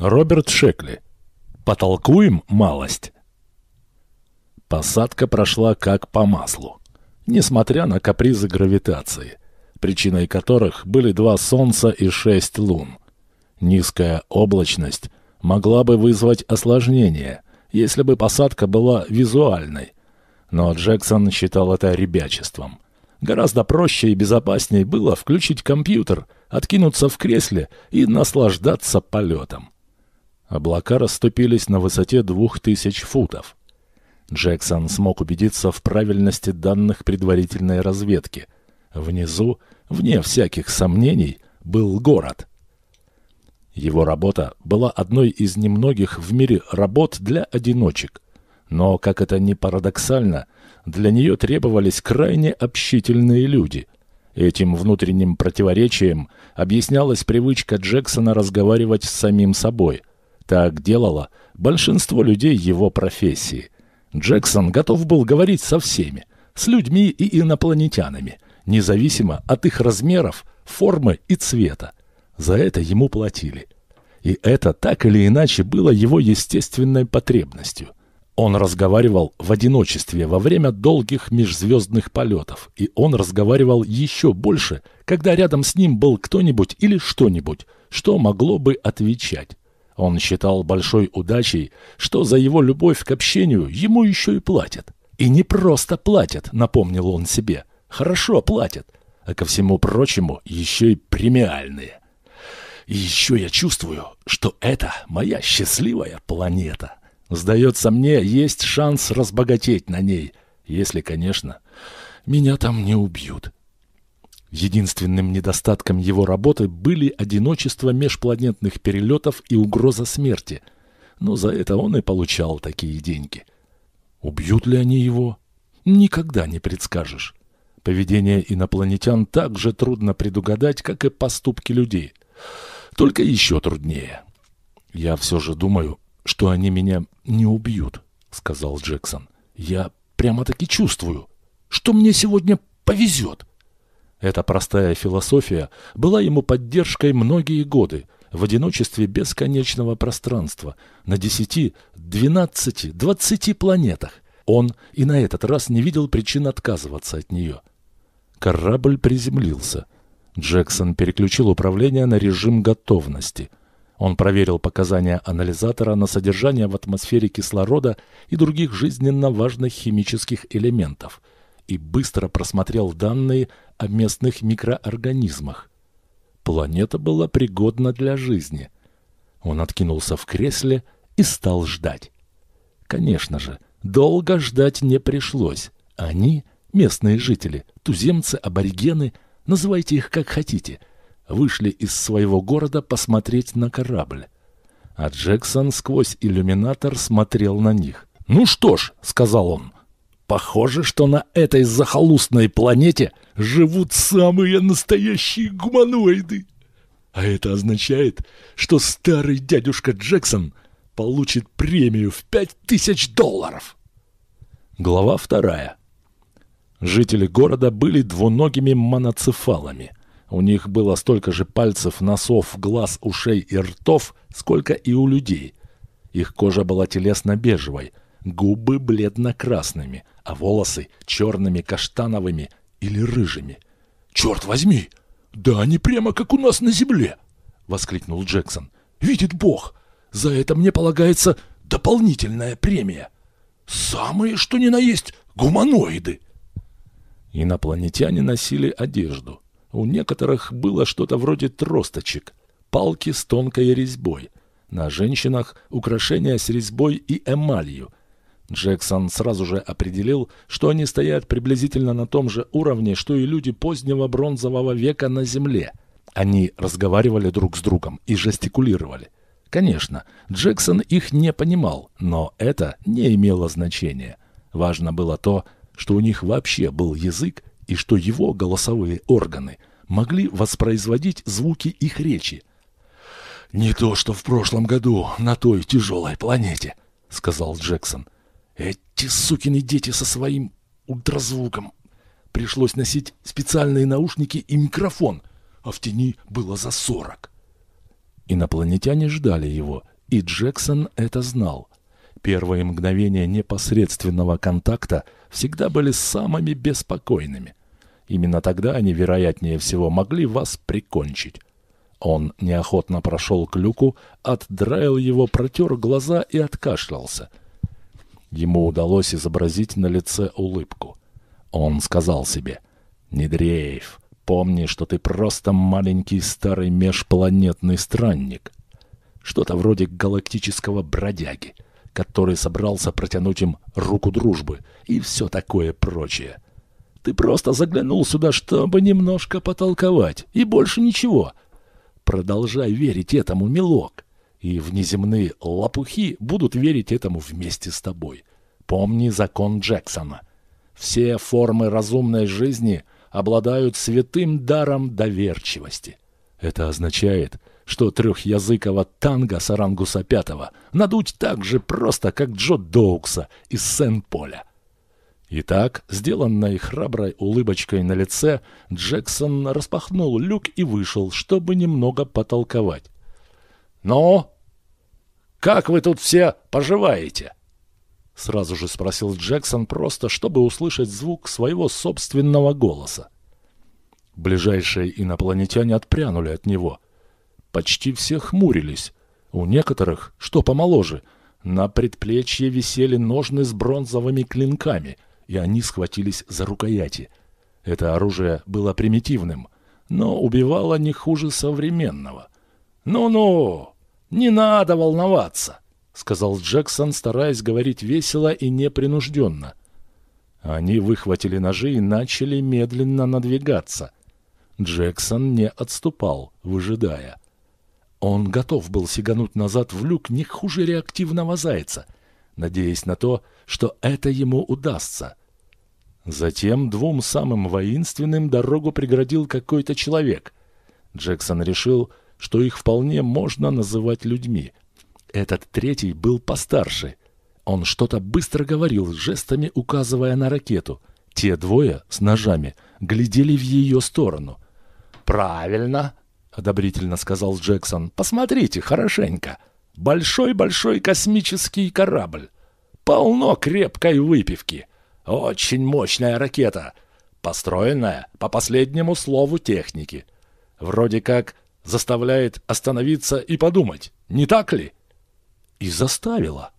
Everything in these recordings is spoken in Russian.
Роберт Шекли. Потолкуем малость. Посадка прошла как по маслу, несмотря на капризы гравитации, причиной которых были два Солнца и шесть лун. Низкая облачность могла бы вызвать осложнения, если бы посадка была визуальной. Но Джексон считал это ребячеством. Гораздо проще и безопаснее было включить компьютер, откинуться в кресле и наслаждаться полетом. Облака расступились на высоте двух тысяч футов. Джексон смог убедиться в правильности данных предварительной разведки. Внизу, вне всяких сомнений, был город. Его работа была одной из немногих в мире работ для одиночек. Но, как это ни парадоксально, для нее требовались крайне общительные люди. Этим внутренним противоречием объяснялась привычка Джексона разговаривать с самим собой – так делало большинство людей его профессии. Джексон готов был говорить со всеми, с людьми и инопланетянами, независимо от их размеров, формы и цвета. За это ему платили. И это так или иначе было его естественной потребностью. Он разговаривал в одиночестве во время долгих межзвездных полетов, и он разговаривал еще больше, когда рядом с ним был кто-нибудь или что-нибудь, что могло бы отвечать. Он считал большой удачей, что за его любовь к общению ему еще и платят. И не просто платят, напомнил он себе. Хорошо платят, а ко всему прочему еще и премиальные. И еще я чувствую, что это моя счастливая планета. Сдается мне, есть шанс разбогатеть на ней, если, конечно, меня там не убьют. Единственным недостатком его работы были одиночество межпланетных перелетов и угроза смерти. Но за это он и получал такие деньги. Убьют ли они его? Никогда не предскажешь. Поведение инопланетян так же трудно предугадать, как и поступки людей. Только еще труднее. «Я все же думаю, что они меня не убьют», — сказал Джексон. «Я прямо-таки чувствую, что мне сегодня повезет». Эта простая философия была ему поддержкой многие годы, в одиночестве бесконечного пространства, на десяти, двенадцати, двадцати планетах. Он и на этот раз не видел причин отказываться от нее. Корабль приземлился. Джексон переключил управление на режим готовности. Он проверил показания анализатора на содержание в атмосфере кислорода и других жизненно важных химических элементов и быстро просмотрел данные о местных микроорганизмах. Планета была пригодна для жизни. Он откинулся в кресле и стал ждать. Конечно же, долго ждать не пришлось. Они, местные жители, туземцы, аборигены, называйте их как хотите, вышли из своего города посмотреть на корабль. А Джексон сквозь иллюминатор смотрел на них. «Ну что ж», — сказал он, — «похоже, что на этой захолустной планете живут самые настоящие гуманоиды. А это означает, что старый дядюшка Джексон получит премию в пять тысяч долларов. Глава вторая. Жители города были двуногими моноцефалами. У них было столько же пальцев, носов, глаз, ушей и ртов, сколько и у людей. Их кожа была телесно-бежевой, губы бледно-красными, а волосы черными, каштановыми или рыжими. «Черт возьми! Да они прямо как у нас на земле!» — воскликнул Джексон. «Видит Бог! За это мне полагается дополнительная премия. Самые, что ни на есть, гуманоиды!» Инопланетяне носили одежду. У некоторых было что-то вроде тросточек, палки с тонкой резьбой. На женщинах украшения с резьбой и эмалью — Джексон сразу же определил, что они стоят приблизительно на том же уровне, что и люди позднего бронзового века на Земле. Они разговаривали друг с другом и жестикулировали. Конечно, Джексон их не понимал, но это не имело значения. Важно было то, что у них вообще был язык и что его голосовые органы могли воспроизводить звуки их речи. «Не то, что в прошлом году на той тяжелой планете», — сказал Джексон. — эти сукины дети со своим ультразвуком. Пришлось носить специальные наушники и микрофон, а в тени было за сорок. Инопланетяне ждали его, И Джексон это знал. Первые мгновения непосредственного контакта всегда были самыми беспокойными. Именно тогда они, вероятнее всего, могли вас прикончить. Он неохотно прошел к люку, отдраил его, протер глаза и откашлялся. Ему удалось изобразить на лице улыбку. Он сказал себе, «Не дрейф, помни, что ты просто маленький старый межпланетный странник. Что-то вроде галактического бродяги, который собрался протянуть им руку дружбы и все такое прочее. Ты просто заглянул сюда, чтобы немножко потолковать, и больше ничего. Продолжай верить этому, милок, и внеземные лопухи будут верить этому вместе с тобой. Помни закон Джексона. Все формы разумной жизни обладают святым даром доверчивости. Это означает, что трехязыкого танга Сарангуса Пятого надуть так же просто, как Джо Доукса из Сен-Поля. Итак, сделанной храброй улыбочкой на лице, Джексон распахнул люк и вышел, чтобы немного потолковать. «Ну, как вы тут все поживаете?» Сразу же спросил Джексон, просто чтобы услышать звук своего собственного голоса. Ближайшие инопланетяне отпрянули от него. Почти все хмурились. У некоторых, что помоложе, на предплечье висели ножны с бронзовыми клинками, и они схватились за рукояти. Это оружие было примитивным, но убивало не хуже современного. «Ну-ну, не надо волноваться!» — сказал Джексон, стараясь говорить весело и непринужденно. Они выхватили ножи и начали медленно надвигаться. Джексон не отступал, выжидая. Он готов был сигануть назад в люк не хуже реактивного зайца, надеясь на то, что это ему удастся. Затем двум самым воинственным дорогу преградил какой-то человек. Джексон решил, что их вполне можно называть людьми — этот третий был постарше. Он что-то быстро говорил, жестами указывая на ракету. Те двое с ножами глядели в ее сторону. «Правильно!» — одобрительно сказал Джексон. «Посмотрите хорошенько. Большой-большой космический корабль. Полно крепкой выпивки. Очень мощная ракета, построенная по последнему слову техники. Вроде как заставляет остановиться и подумать, не так ли?» И заставила.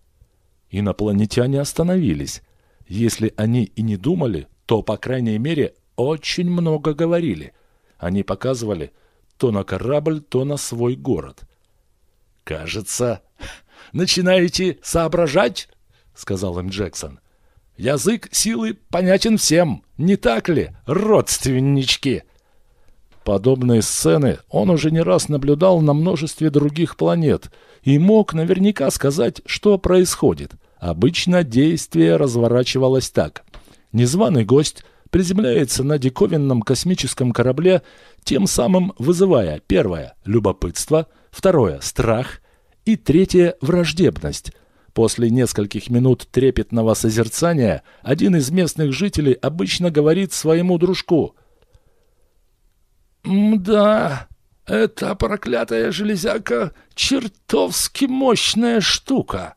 Инопланетяне остановились. Если они и не думали, то, по крайней мере, очень много говорили. Они показывали то на корабль, то на свой город. «Кажется, начинаете соображать?» — сказал им Джексон. «Язык силы понятен всем, не так ли, родственнички?» Подобные сцены он уже не раз наблюдал на множестве других планет и мог наверняка сказать, что происходит. Обычно действие разворачивалось так. Незваный гость приземляется на диковинном космическом корабле, тем самым вызывая первое – любопытство, второе – страх и третье – враждебность. После нескольких минут трепетного созерцания один из местных жителей обычно говорит своему дружку – «Да, эта проклятая железяка чертовски мощная штука!»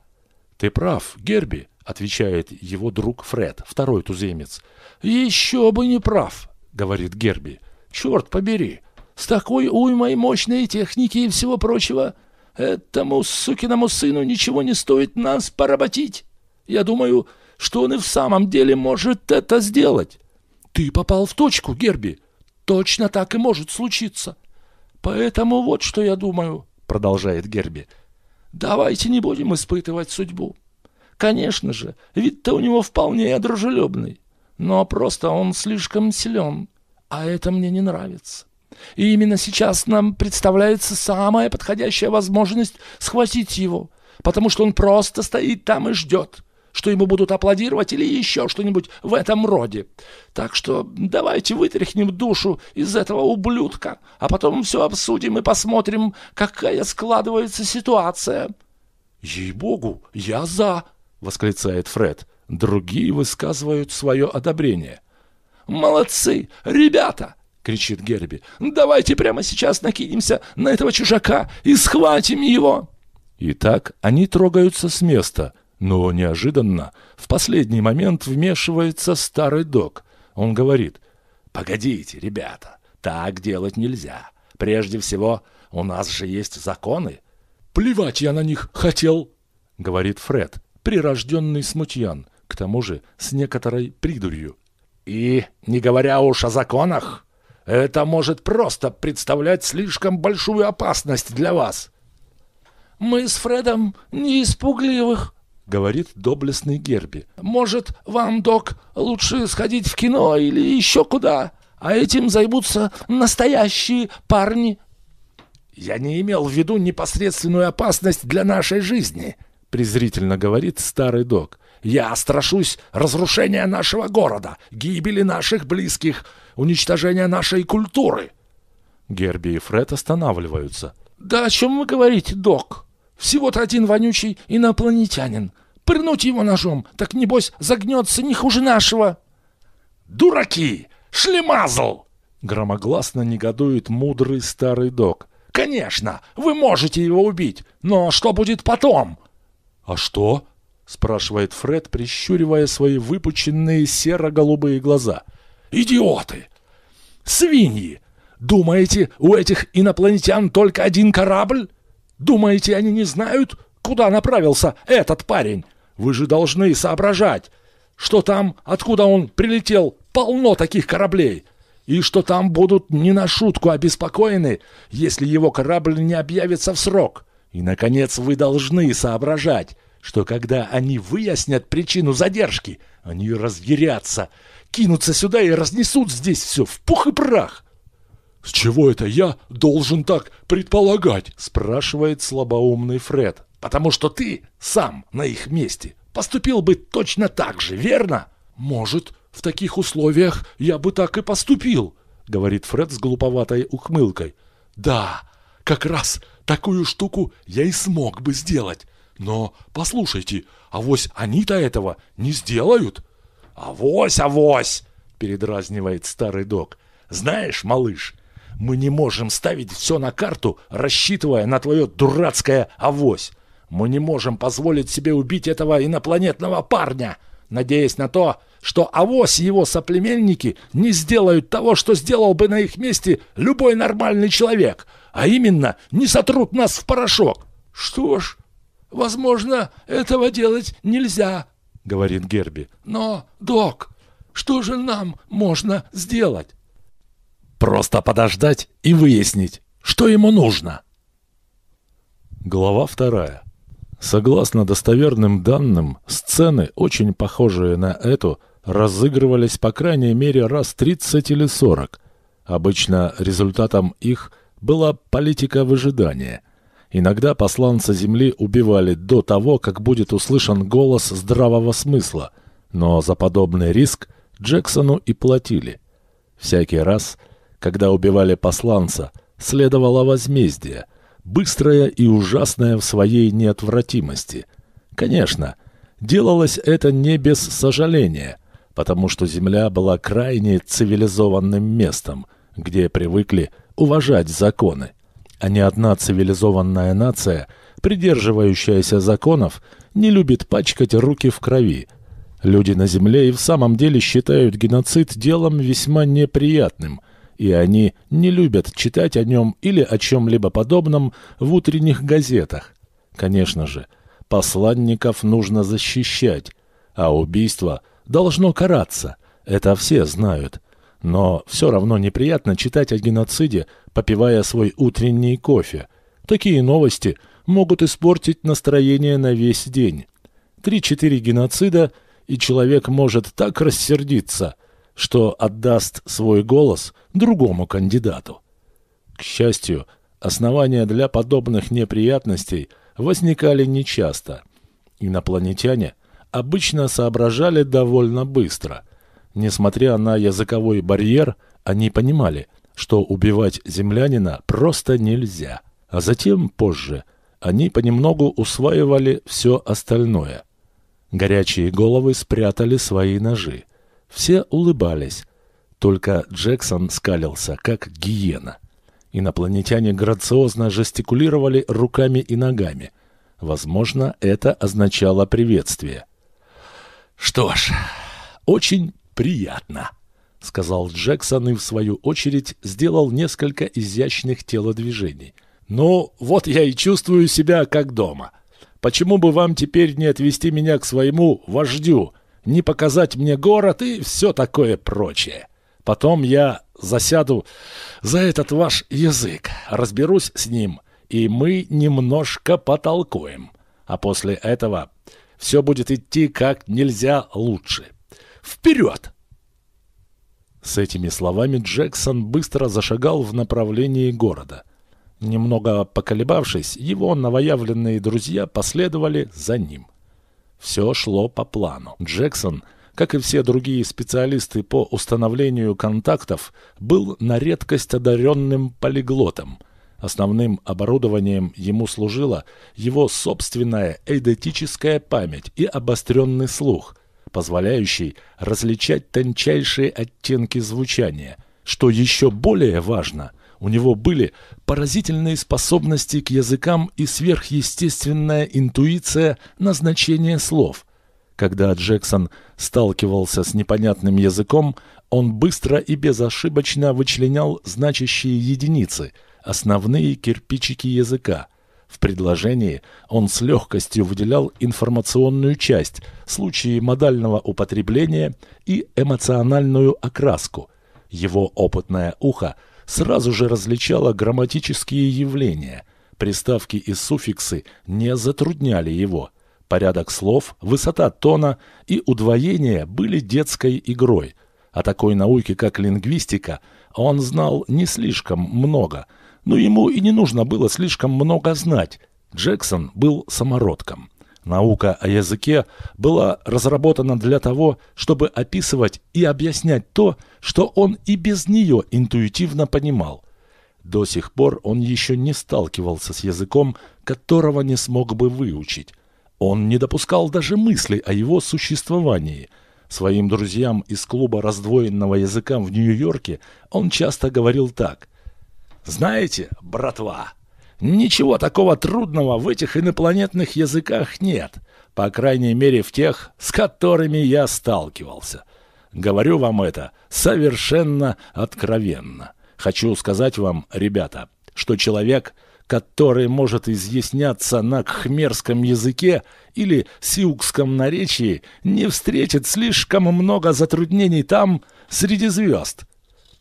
«Ты прав, Герби», — отвечает его друг Фред, второй туземец. «Еще бы не прав», — говорит Герби. «Черт побери, с такой уймой мощной техники и всего прочего, этому сукиному сыну ничего не стоит нас поработить. Я думаю, что он и в самом деле может это сделать». «Ты попал в точку, Герби», Точно так и может случиться. Поэтому вот что я думаю, продолжает Герби. Давайте не будем испытывать судьбу. Конечно же, вид-то у него вполне дружелюбный, но просто он слишком силен, а это мне не нравится. И именно сейчас нам представляется самая подходящая возможность схватить его, потому что он просто стоит там и ждет что ему будут аплодировать или еще что-нибудь в этом роде. Так что давайте вытряхнем душу из этого ублюдка, а потом все обсудим и посмотрим, какая складывается ситуация. «Ей-богу, я за!» — восклицает Фред. Другие высказывают свое одобрение. «Молодцы, ребята!» — кричит Герби. «Давайте прямо сейчас накинемся на этого чужака и схватим его!» И так они трогаются с места, но неожиданно в последний момент вмешивается старый док. Он говорит, «Погодите, ребята, так делать нельзя. Прежде всего, у нас же есть законы». «Плевать я на них хотел», — говорит Фред, прирожденный смутьян, к тому же с некоторой придурью. «И, не говоря уж о законах, это может просто представлять слишком большую опасность для вас». «Мы с Фредом не испугливых», — говорит доблестный Герби. «Может, вам, док, лучше сходить в кино или еще куда, а этим займутся настоящие парни». «Я не имел в виду непосредственную опасность для нашей жизни», — презрительно говорит старый док. «Я страшусь разрушения нашего города, гибели наших близких, уничтожения нашей культуры». Герби и Фред останавливаются. «Да о чем вы говорите, док? Всего-то один вонючий инопланетянин. Пырнуть его ножом, так небось загнется не хуже нашего». «Дураки! Шлемазл!» Громогласно негодует мудрый старый док. Конечно, вы можете его убить, но что будет потом? А что? спрашивает Фред, прищуривая свои выпученные серо-голубые глаза. Идиоты! Свиньи! Думаете, у этих инопланетян только один корабль? Думаете, они не знают, куда направился этот парень? Вы же должны соображать, что там, откуда он прилетел, полно таких кораблей и что там будут не на шутку обеспокоены, если его корабль не объявится в срок. И, наконец, вы должны соображать, что когда они выяснят причину задержки, они разъярятся, кинутся сюда и разнесут здесь все в пух и прах. «С чего это я должен так предполагать?» – спрашивает слабоумный Фред. «Потому что ты сам на их месте поступил бы точно так же, верно?» «Может, в таких условиях я бы так и поступил», — говорит Фред с глуповатой ухмылкой. «Да, как раз такую штуку я и смог бы сделать. Но послушайте, авось они-то этого не сделают?» «Авось, авось!» — передразнивает старый док. «Знаешь, малыш, мы не можем ставить все на карту, рассчитывая на твое дурацкое авось. Мы не можем позволить себе убить этого инопланетного парня, надеясь на то, что авось его соплеменники не сделают того, что сделал бы на их месте любой нормальный человек, а именно не сотрут нас в порошок. Что ж, возможно, этого делать нельзя, говорит Герби. Но, док, что же нам можно сделать? Просто подождать и выяснить, что ему нужно. Глава вторая. Согласно достоверным данным, сцены, очень похожие на эту, разыгрывались по крайней мере раз 30 или 40. Обычно результатом их была политика выжидания. Иногда посланца Земли убивали до того, как будет услышан голос здравого смысла, но за подобный риск Джексону и платили. Всякий раз, когда убивали посланца, следовало возмездие, быстрое и ужасное в своей неотвратимости. Конечно, делалось это не без сожаления – потому что Земля была крайне цивилизованным местом, где привыкли уважать законы. А ни одна цивилизованная нация, придерживающаяся законов, не любит пачкать руки в крови. Люди на Земле и в самом деле считают геноцид делом весьма неприятным, и они не любят читать о нем или о чем-либо подобном в утренних газетах. Конечно же, посланников нужно защищать, а убийство – должно караться. Это все знают. Но все равно неприятно читать о геноциде, попивая свой утренний кофе. Такие новости могут испортить настроение на весь день. Три-четыре геноцида, и человек может так рассердиться, что отдаст свой голос другому кандидату. К счастью, основания для подобных неприятностей возникали нечасто. Инопланетяне – обычно соображали довольно быстро. Несмотря на языковой барьер, они понимали, что убивать землянина просто нельзя. А затем, позже, они понемногу усваивали все остальное. Горячие головы спрятали свои ножи. Все улыбались. Только Джексон скалился, как гиена. Инопланетяне грациозно жестикулировали руками и ногами. Возможно, это означало приветствие. «Что ж, очень приятно», — сказал Джексон и, в свою очередь, сделал несколько изящных телодвижений. «Ну, вот я и чувствую себя как дома. Почему бы вам теперь не отвести меня к своему вождю, не показать мне город и все такое прочее? Потом я засяду за этот ваш язык, разберусь с ним, и мы немножко потолкуем. А после этого все будет идти как нельзя лучше. Вперед!» С этими словами Джексон быстро зашагал в направлении города. Немного поколебавшись, его новоявленные друзья последовали за ним. Все шло по плану. Джексон, как и все другие специалисты по установлению контактов, был на редкость одаренным полиглотом. Основным оборудованием ему служила его собственная эйдетическая память и обостренный слух – позволяющий различать тончайшие оттенки звучания. Что еще более важно, у него были поразительные способности к языкам и сверхъестественная интуиция назначения слов. Когда Джексон сталкивался с непонятным языком, он быстро и безошибочно вычленял значащие единицы, основные кирпичики языка – в предложении он с легкостью выделял информационную часть, случаи модального употребления и эмоциональную окраску. Его опытное ухо сразу же различало грамматические явления. Приставки и суффиксы не затрудняли его. Порядок слов, высота тона и удвоение были детской игрой. О такой науке, как лингвистика, он знал не слишком много – но ему и не нужно было слишком много знать. Джексон был самородком. Наука о языке была разработана для того, чтобы описывать и объяснять то, что он и без нее интуитивно понимал. До сих пор он еще не сталкивался с языком, которого не смог бы выучить. Он не допускал даже мысли о его существовании. Своим друзьям из клуба раздвоенного языка в Нью-Йорке он часто говорил так – знаете, братва, ничего такого трудного в этих инопланетных языках нет, по крайней мере в тех, с которыми я сталкивался. Говорю вам это совершенно откровенно. Хочу сказать вам, ребята, что человек, который может изъясняться на кхмерском языке или сиукском наречии, не встретит слишком много затруднений там, среди звезд.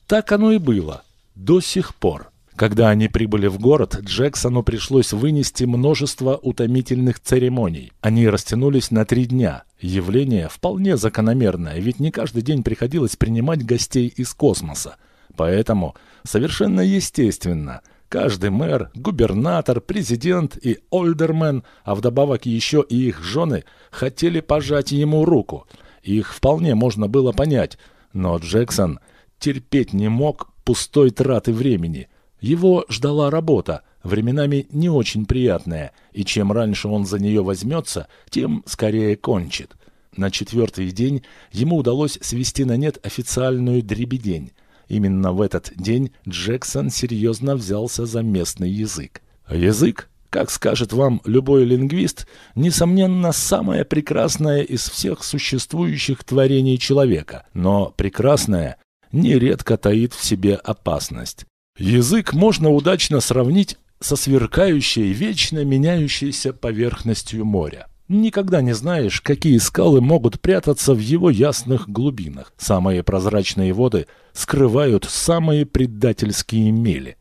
Так оно и было до сих пор. Когда они прибыли в город, Джексону пришлось вынести множество утомительных церемоний. Они растянулись на три дня. Явление вполне закономерное, ведь не каждый день приходилось принимать гостей из космоса. Поэтому совершенно естественно, каждый мэр, губернатор, президент и ольдермен, а вдобавок еще и их жены, хотели пожать ему руку. Их вполне можно было понять, но Джексон терпеть не мог пустой траты времени – его ждала работа, временами не очень приятная, и чем раньше он за нее возьмется, тем скорее кончит. На четвертый день ему удалось свести на нет официальную дребедень. Именно в этот день Джексон серьезно взялся за местный язык. язык, как скажет вам любой лингвист, несомненно, самое прекрасное из всех существующих творений человека, но прекрасное нередко таит в себе опасность. Язык можно удачно сравнить со сверкающей, вечно меняющейся поверхностью моря. Никогда не знаешь, какие скалы могут прятаться в его ясных глубинах. Самые прозрачные воды скрывают самые предательские мели.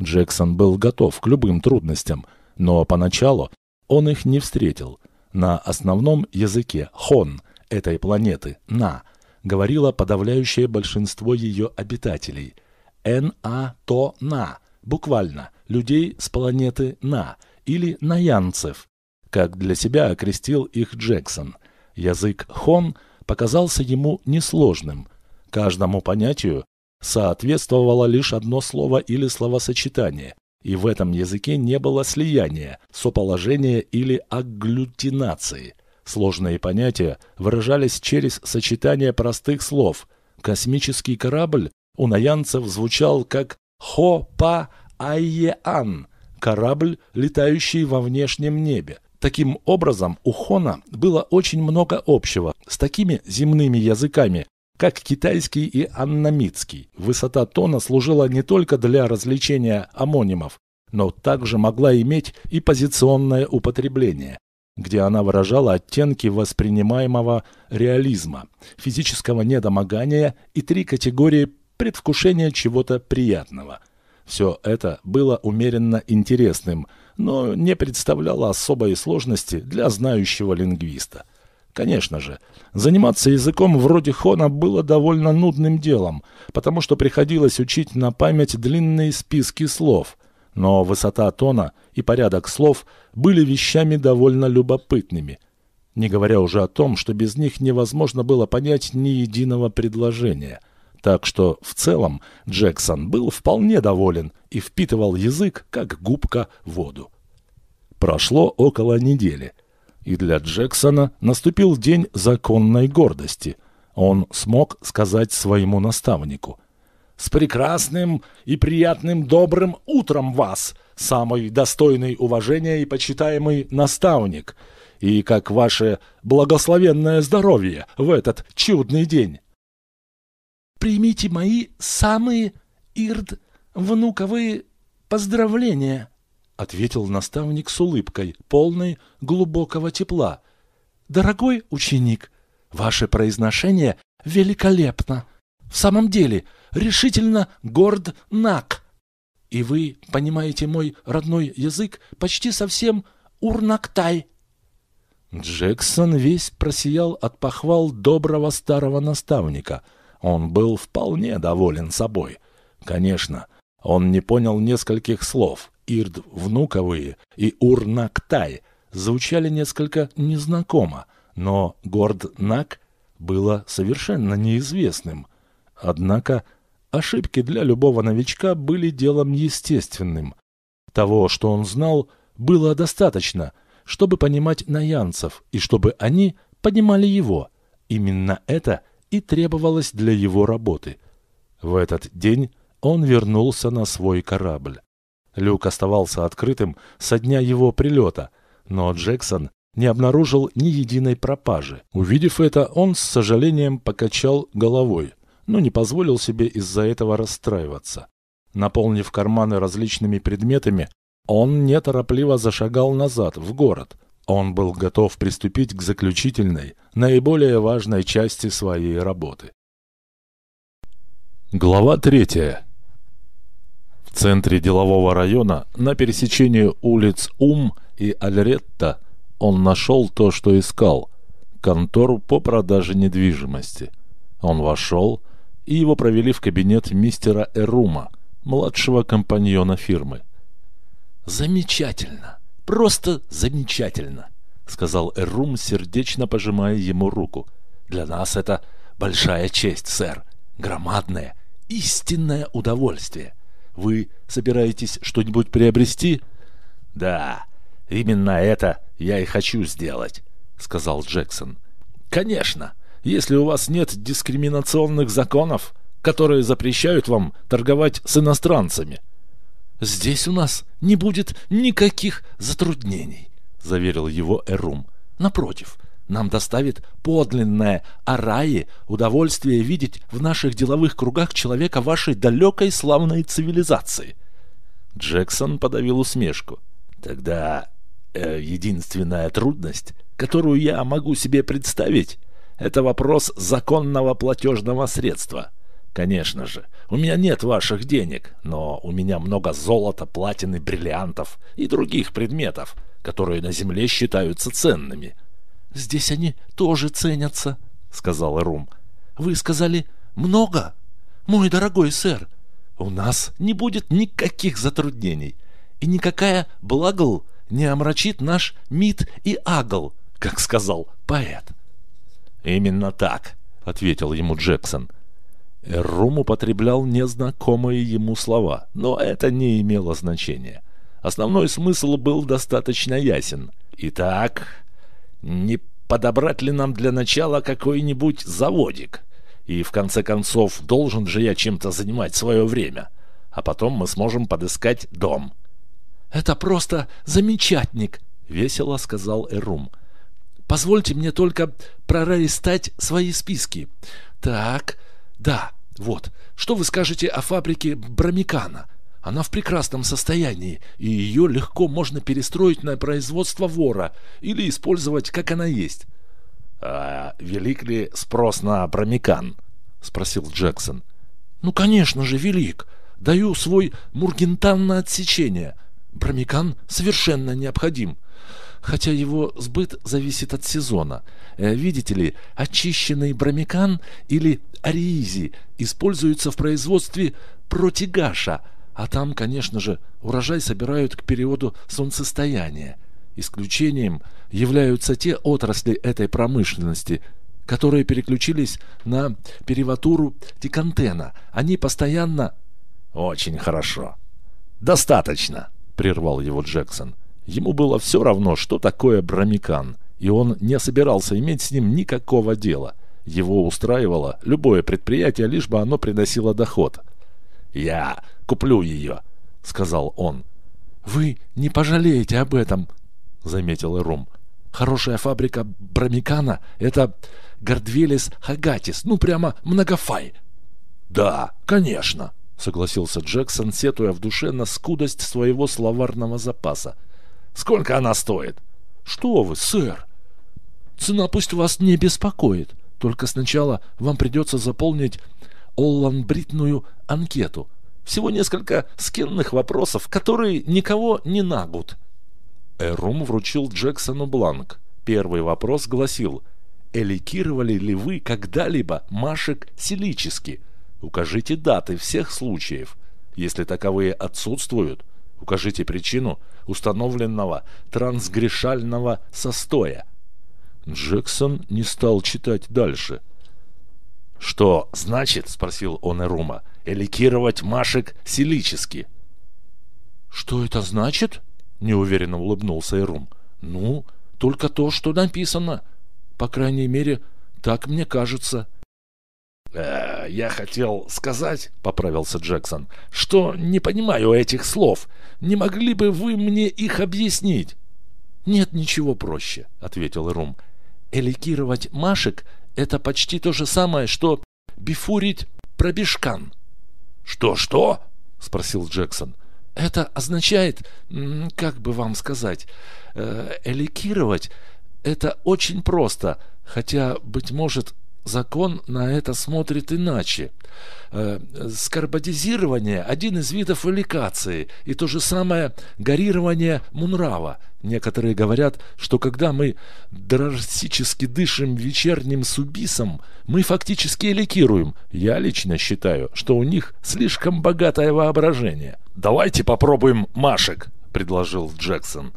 Джексон был готов к любым трудностям, но поначалу он их не встретил. На основном языке хон этой планеты, на, говорило подавляющее большинство ее обитателей – Н-А то на, буквально, людей с планеты На, или наянцев, как для себя окрестил их Джексон. Язык хон показался ему несложным. Каждому понятию соответствовало лишь одно слово или словосочетание, и в этом языке не было слияния, соположения или агглютинации. Сложные понятия выражались через сочетание простых слов. Космический корабль у наянцев звучал как «Хо-па-айеан» – корабль, летающий во внешнем небе. Таким образом, у Хона было очень много общего с такими земными языками, как китайский и аннамитский. Высота тона служила не только для развлечения амонимов, но также могла иметь и позиционное употребление, где она выражала оттенки воспринимаемого реализма, физического недомогания и три категории предвкушения чего-то приятного. Все это было умеренно интересным, но не представляло особой сложности для знающего лингвиста. Конечно же, заниматься языком вроде Хона было довольно нудным делом, потому что приходилось учить на память длинные списки слов – но высота тона и порядок слов были вещами довольно любопытными, не говоря уже о том, что без них невозможно было понять ни единого предложения. Так что в целом Джексон был вполне доволен и впитывал язык, как губка, воду. Прошло около недели, и для Джексона наступил день законной гордости. Он смог сказать своему наставнику – с прекрасным и приятным добрым утром вас, самый достойный уважения и почитаемый наставник, и как ваше благословенное здоровье в этот чудный день. Примите мои самые ирд внуковые поздравления, ответил наставник с улыбкой, полной глубокого тепла. Дорогой ученик, ваше произношение великолепно. В самом деле, решительно горд Нак. И вы понимаете мой родной язык почти совсем урнактай. Джексон весь просиял от похвал доброго старого наставника. Он был вполне доволен собой. Конечно, он не понял нескольких слов. Ирд внуковые и урнактай звучали несколько незнакомо, но горд Нак было совершенно неизвестным. Однако Ошибки для любого новичка были делом естественным. Того, что он знал, было достаточно, чтобы понимать наянцев и чтобы они понимали его. Именно это и требовалось для его работы. В этот день он вернулся на свой корабль. Люк оставался открытым со дня его прилета, но Джексон не обнаружил ни единой пропажи. Увидев это, он с сожалением покачал головой но не позволил себе из-за этого расстраиваться. Наполнив карманы различными предметами, он неторопливо зашагал назад, в город. Он был готов приступить к заключительной, наиболее важной части своей работы. Глава третья. В центре делового района, на пересечении улиц Ум и Альретта, он нашел то, что искал – контору по продаже недвижимости. Он вошел и его провели в кабинет мистера Эрума, младшего компаньона фирмы. «Замечательно! Просто замечательно!» — сказал Эрум, сердечно пожимая ему руку. «Для нас это большая честь, сэр, громадное, истинное удовольствие. Вы собираетесь что-нибудь приобрести?» «Да, именно это я и хочу сделать», — сказал Джексон. «Конечно!» если у вас нет дискриминационных законов, которые запрещают вам торговать с иностранцами. «Здесь у нас не будет никаких затруднений», — заверил его Эрум. «Напротив, нам доставит подлинное Араи удовольствие видеть в наших деловых кругах человека вашей далекой славной цивилизации». Джексон подавил усмешку. «Тогда э, единственная трудность, которую я могу себе представить, это вопрос законного платежного средства. Конечно же, у меня нет ваших денег, но у меня много золота, платины, бриллиантов и других предметов, которые на земле считаются ценными. «Здесь они тоже ценятся», — сказал Рум. «Вы сказали много? Мой дорогой сэр, у нас не будет никаких затруднений, и никакая благл не омрачит наш мид и агл, как сказал поэт». «Именно так», — ответил ему Джексон. Эррум употреблял незнакомые ему слова, но это не имело значения. Основной смысл был достаточно ясен. «Итак, не подобрать ли нам для начала какой-нибудь заводик? И в конце концов, должен же я чем-то занимать свое время. А потом мы сможем подыскать дом». «Это просто замечательник!» — весело сказал Эрум. Позвольте мне только прорастать свои списки. Так, да, вот. Что вы скажете о фабрике Брамикана? Она в прекрасном состоянии, и ее легко можно перестроить на производство вора или использовать, как она есть. «А велик ли спрос на Брамикан?» — спросил Джексон. «Ну, конечно же, велик. Даю свой мургентан на отсечение. Бромикан совершенно необходим. Хотя его сбыт зависит от сезона. Э, видите ли, очищенный бромикан или ариизи используются в производстве протигаша, а там, конечно же, урожай собирают к периоду солнцестояния. Исключением являются те отрасли этой промышленности, которые переключились на переватуру тикантена. Они постоянно «Очень хорошо. Достаточно», — прервал его Джексон. Ему было все равно, что такое бромикан, и он не собирался иметь с ним никакого дела. Его устраивало любое предприятие, лишь бы оно приносило доход. «Я куплю ее», — сказал он. «Вы не пожалеете об этом», — заметил Ирум. «Хорошая фабрика бромикана — это Гордвелис Хагатис, ну прямо многофай». «Да, конечно», согласился Джексон, сетуя в душе на скудость своего словарного запаса. «Сколько она стоит?» «Что вы, сэр?» «Цена пусть вас не беспокоит. Только сначала вам придется заполнить олланбритную анкету. Всего несколько скинных вопросов, которые никого не нагут». Эрум вручил Джексону бланк. Первый вопрос гласил «Эликировали ли вы когда-либо Машек силически?» Укажите даты всех случаев. Если таковые отсутствуют, укажите причину установленного трансгрешального состоя. Джексон не стал читать дальше. «Что значит, — спросил он Эрума, — эликировать Машек силически?» «Что это значит?» — неуверенно улыбнулся Эрум. «Ну, только то, что написано. По крайней мере, так мне кажется». «Э, «Я хотел сказать, — поправился Джексон, — что не понимаю этих слов. Не могли бы вы мне их объяснить?» «Нет ничего проще», — ответил Рум. «Эликировать Машек — это почти то же самое, что бифурить пробежкан». «Что-что?» — спросил Джексон. «Это означает, как бы вам сказать, э, эликировать — это очень просто, хотя, быть может, Закон на это смотрит иначе. Э, скарбодизирование – один из видов эликации, и то же самое гарирование Мунрава. Некоторые говорят, что когда мы драстически дышим вечерним субисом, мы фактически эликируем. Я лично считаю, что у них слишком богатое воображение. «Давайте попробуем Машек», – предложил Джексон.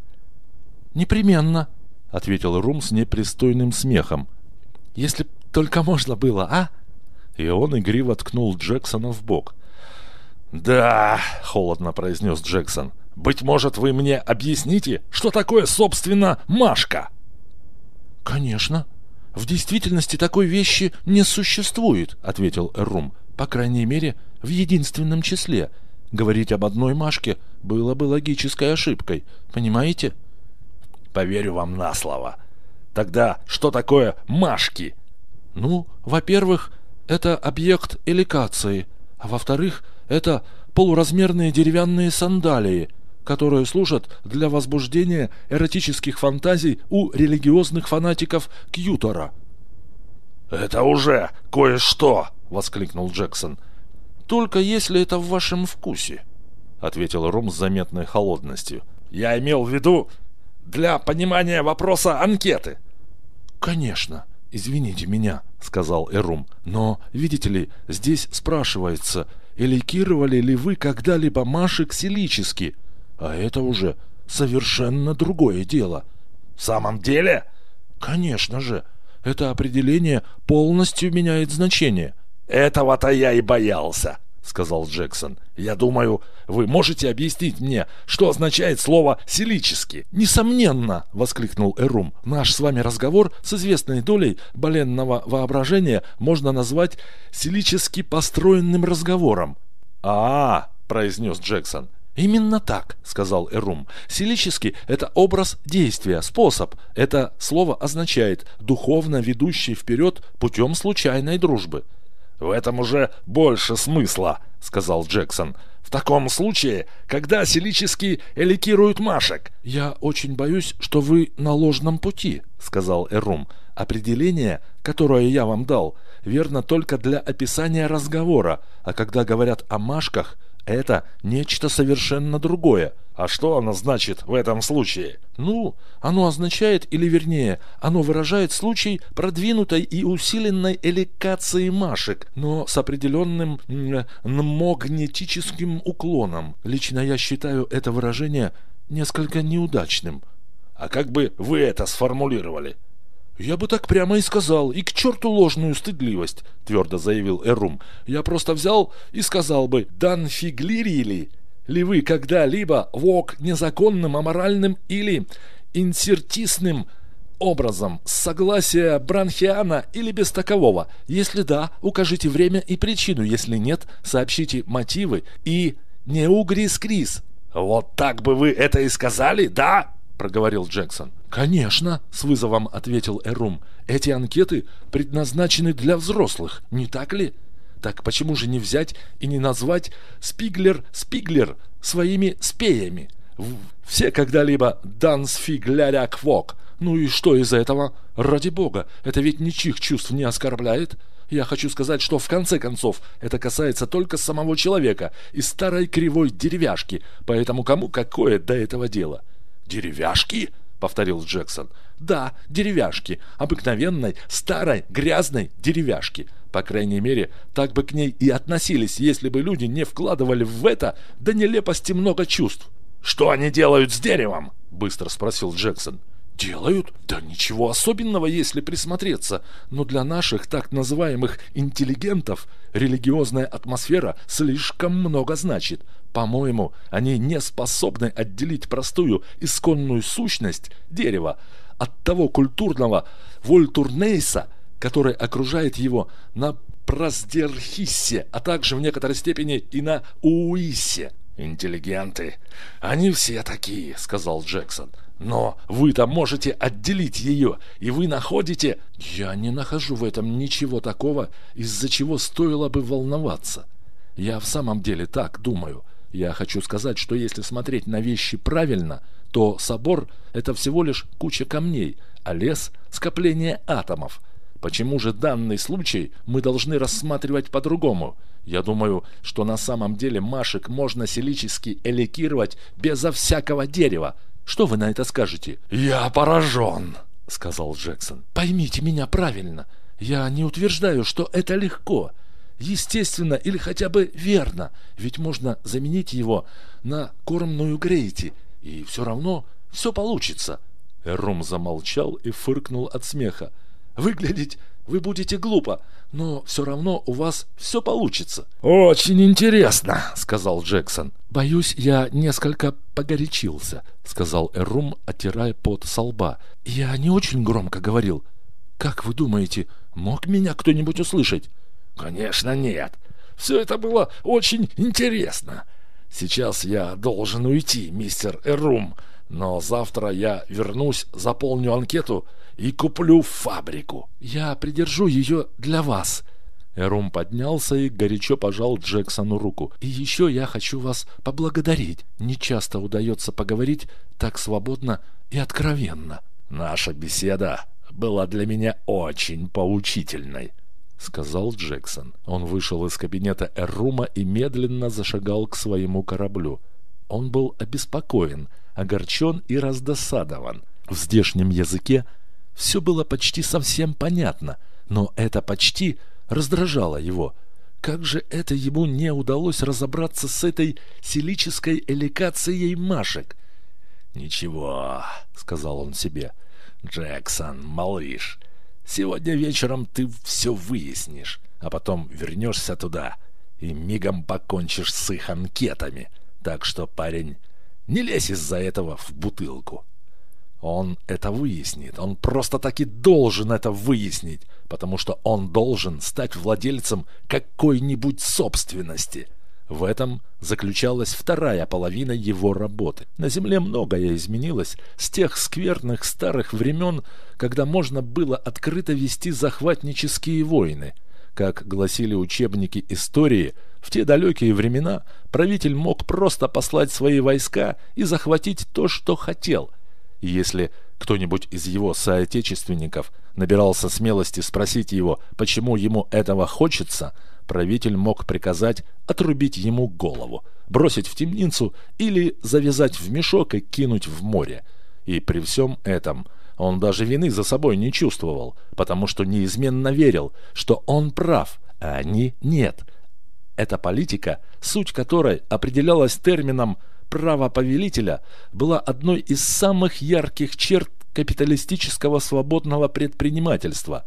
«Непременно», – ответил Рум с непристойным смехом. «Если только можно было, а?» И он игриво ткнул Джексона в бок. «Да», — холодно произнес Джексон, — «быть может, вы мне объясните, что такое, собственно, Машка?» «Конечно. В действительности такой вещи не существует», — ответил Эрум. «По крайней мере, в единственном числе. Говорить об одной Машке было бы логической ошибкой. Понимаете?» «Поверю вам на слово. Тогда что такое Машки?» Ну, во-первых, это объект эликации, а во-вторых, это полуразмерные деревянные сандалии, которые служат для возбуждения эротических фантазий у религиозных фанатиков Кьютора. «Это уже кое-что!» — воскликнул Джексон. «Только если это в вашем вкусе», — ответил Ром с заметной холодностью. «Я имел в виду для понимания вопроса анкеты». «Конечно», «Извините меня», — сказал Эрум, — «но, видите ли, здесь спрашивается, эликировали ли вы когда-либо Машек силически? А это уже совершенно другое дело». «В самом деле?» «Конечно же. Это определение полностью меняет значение». «Этого-то я и боялся», — сказал Джексон. «Я думаю, вы можете объяснить мне, что означает слово «силически»?» «Несомненно!» — воскликнул Эрум. «Наш с вами разговор с известной долей боленного воображения можно назвать силически построенным разговором». «А, -а, -а произнес Джексон. «Именно так», — сказал Эрум. «Силический — это образ действия, способ. Это слово означает «духовно ведущий вперед путем случайной дружбы». «В этом уже больше смысла», — сказал Джексон. «В таком случае, когда силический эликируют Машек». «Я очень боюсь, что вы на ложном пути», — сказал Эрум. «Определение, которое я вам дал, верно только для описания разговора, а когда говорят о Машках, это нечто совершенно другое. А что оно значит в этом случае? Ну, оно означает, или вернее, оно выражает случай продвинутой и усиленной эликации машек, но с определенным магнетическим уклоном. Лично я считаю это выражение несколько неудачным. А как бы вы это сформулировали? «Я бы так прямо и сказал, и к черту ложную стыдливость», — твердо заявил Эрум. «Я просто взял и сказал бы, дан фиглирили ли вы когда-либо вок незаконным, аморальным или инсертисным образом, с согласия Бранхиана или без такового? Если да, укажите время и причину, если нет, сообщите мотивы и не угрис крис». «Вот так бы вы это и сказали, да?» — проговорил Джексон. «Конечно», — с вызовом ответил Эрум. «Эти анкеты предназначены для взрослых, не так ли? Так почему же не взять и не назвать Спиглер-Спиглер своими спеями? Все когда-либо «Дансфигляря квок». Ну и что из этого? Ради бога, это ведь ничьих чувств не оскорбляет. Я хочу сказать, что в конце концов это касается только самого человека и старой кривой деревяшки, поэтому кому какое до этого дело?» «Деревяшки?» — повторил Джексон. «Да, деревяшки. Обыкновенной, старой, грязной деревяшки. По крайней мере, так бы к ней и относились, если бы люди не вкладывали в это до нелепости много чувств». «Что они делают с деревом?» — быстро спросил Джексон. Делают? Да ничего особенного, если присмотреться. Но для наших так называемых интеллигентов религиозная атмосфера слишком много значит. По-моему, они не способны отделить простую исконную сущность дерева от того культурного вольтурнейса, который окружает его на Праздерхиссе, а также в некоторой степени и на Уиссе. «Интеллигенты, они все такие», — сказал Джексон. Но вы-то можете отделить ее, и вы находите... Я не нахожу в этом ничего такого, из-за чего стоило бы волноваться. Я в самом деле так думаю. Я хочу сказать, что если смотреть на вещи правильно, то собор — это всего лишь куча камней, а лес — скопление атомов. Почему же данный случай мы должны рассматривать по-другому? Я думаю, что на самом деле машек можно селически эликировать безо всякого дерева, что вы на это скажете?» «Я поражен», — сказал Джексон. «Поймите меня правильно. Я не утверждаю, что это легко. Естественно или хотя бы верно, ведь можно заменить его на кормную грейти, и все равно все получится». Эрум замолчал и фыркнул от смеха. «Выглядеть вы будете глупо, но все равно у вас все получится». «Очень интересно», — сказал Джексон. «Боюсь, я несколько погорячился», — сказал Эрум, отирая пот со лба. «Я не очень громко говорил. Как вы думаете, мог меня кто-нибудь услышать?» «Конечно нет. Все это было очень интересно. Сейчас я должен уйти, мистер Эрум, но завтра я вернусь, заполню анкету и куплю фабрику. Я придержу ее для вас». Эрум поднялся и горячо пожал Джексону руку. «И еще я хочу вас поблагодарить. Не часто удается поговорить так свободно и откровенно». «Наша беседа была для меня очень поучительной», — сказал Джексон. Он вышел из кабинета Эрума и медленно зашагал к своему кораблю. Он был обеспокоен, огорчен и раздосадован. В здешнем языке все было почти совсем понятно, но это почти раздражало его. Как же это ему не удалось разобраться с этой селической эликацией Машек? «Ничего», — сказал он себе, — «Джексон, малыш, сегодня вечером ты все выяснишь, а потом вернешься туда и мигом покончишь с их анкетами. Так что, парень, не лезь из-за этого в бутылку». Он это выяснит. Он просто таки должен это выяснить, потому что он должен стать владельцем какой-нибудь собственности. В этом заключалась вторая половина его работы. На Земле многое изменилось с тех скверных старых времен, когда можно было открыто вести захватнические войны. Как гласили учебники истории, в те далекие времена правитель мог просто послать свои войска и захватить то, что хотел. Если кто-нибудь из его соотечественников набирался смелости спросить его, почему ему этого хочется – правитель мог приказать отрубить ему голову, бросить в темницу или завязать в мешок и кинуть в море. И при всем этом он даже вины за собой не чувствовал, потому что неизменно верил, что он прав, а они нет. Эта политика, суть которой определялась термином «право повелителя», была одной из самых ярких черт капиталистического свободного предпринимательства,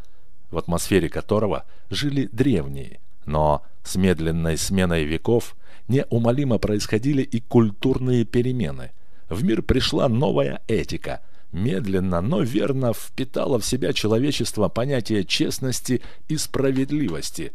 в атмосфере которого жили древние – но с медленной сменой веков неумолимо происходили и культурные перемены. В мир пришла новая этика. Медленно, но верно впитала в себя человечество понятие честности и справедливости.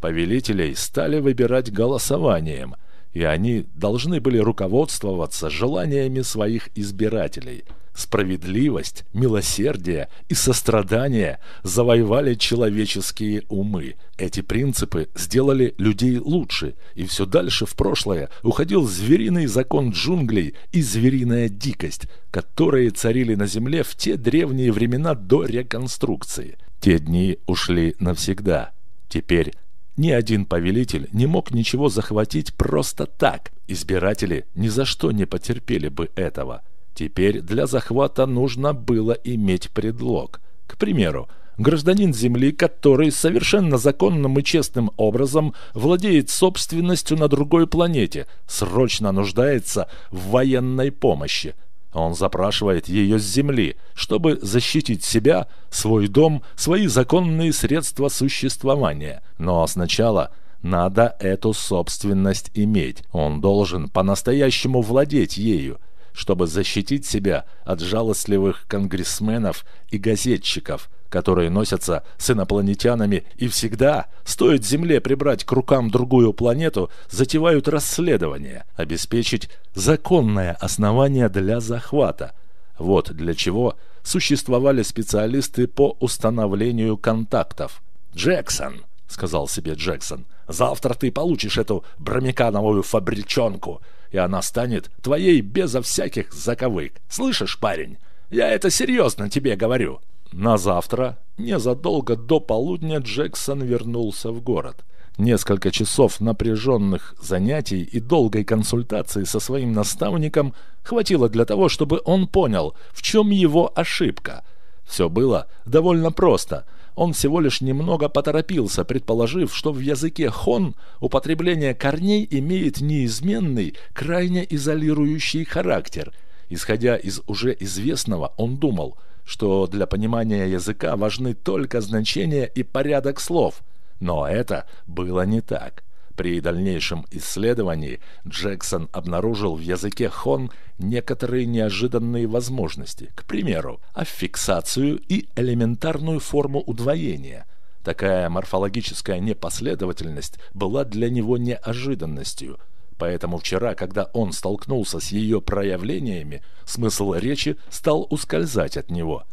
Повелителей стали выбирать голосованием, и они должны были руководствоваться желаниями своих избирателей – справедливость, милосердие и сострадание завоевали человеческие умы. Эти принципы сделали людей лучше, и все дальше в прошлое уходил звериный закон джунглей и звериная дикость, которые царили на земле в те древние времена до реконструкции. Те дни ушли навсегда. Теперь ни один повелитель не мог ничего захватить просто так. Избиратели ни за что не потерпели бы этого. Теперь для захвата нужно было иметь предлог. К примеру, гражданин Земли, который совершенно законным и честным образом владеет собственностью на другой планете, срочно нуждается в военной помощи. Он запрашивает ее с Земли, чтобы защитить себя, свой дом, свои законные средства существования. Но сначала надо эту собственность иметь. Он должен по-настоящему владеть ею чтобы защитить себя от жалостливых конгрессменов и газетчиков, которые носятся с инопланетянами и всегда, стоит Земле прибрать к рукам другую планету, затевают расследование, обеспечить законное основание для захвата. Вот для чего существовали специалисты по установлению контактов. «Джексон», — сказал себе Джексон, — «завтра ты получишь эту бромикановую фабричонку, и она станет твоей безо всяких заковык. Слышишь, парень? Я это серьезно тебе говорю». На завтра, незадолго до полудня, Джексон вернулся в город. Несколько часов напряженных занятий и долгой консультации со своим наставником хватило для того, чтобы он понял, в чем его ошибка. Все было довольно просто – он всего лишь немного поторопился, предположив, что в языке хон употребление корней имеет неизменный, крайне изолирующий характер. Исходя из уже известного, он думал, что для понимания языка важны только значения и порядок слов. Но это было не так. При дальнейшем исследовании Джексон обнаружил в языке хон некоторые неожиданные возможности, к примеру, аффиксацию и элементарную форму удвоения. Такая морфологическая непоследовательность была для него неожиданностью – Поэтому вчера, когда он столкнулся с ее проявлениями, смысл речи стал ускользать от него.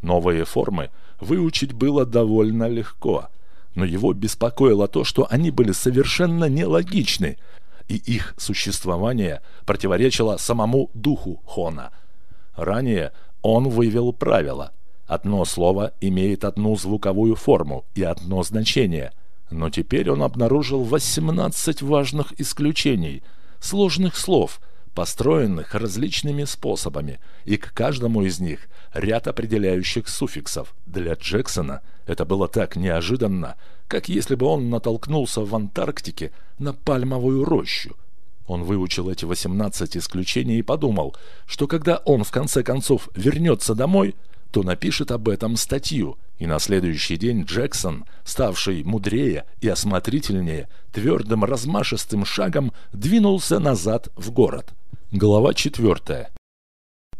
Новые формы выучить было довольно легко – но его беспокоило то, что они были совершенно нелогичны, и их существование противоречило самому духу Хона. Ранее он вывел правило. Одно слово имеет одну звуковую форму и одно значение, но теперь он обнаружил 18 важных исключений, сложных слов – построенных различными способами, и к каждому из них ряд определяющих суффиксов. Для Джексона это было так неожиданно, как если бы он натолкнулся в Антарктике на пальмовую рощу. Он выучил эти 18 исключений и подумал, что когда он в конце концов вернется домой, то напишет об этом статью. И на следующий день Джексон, ставший мудрее и осмотрительнее, твердым размашистым шагом двинулся назад в город. Глава 4.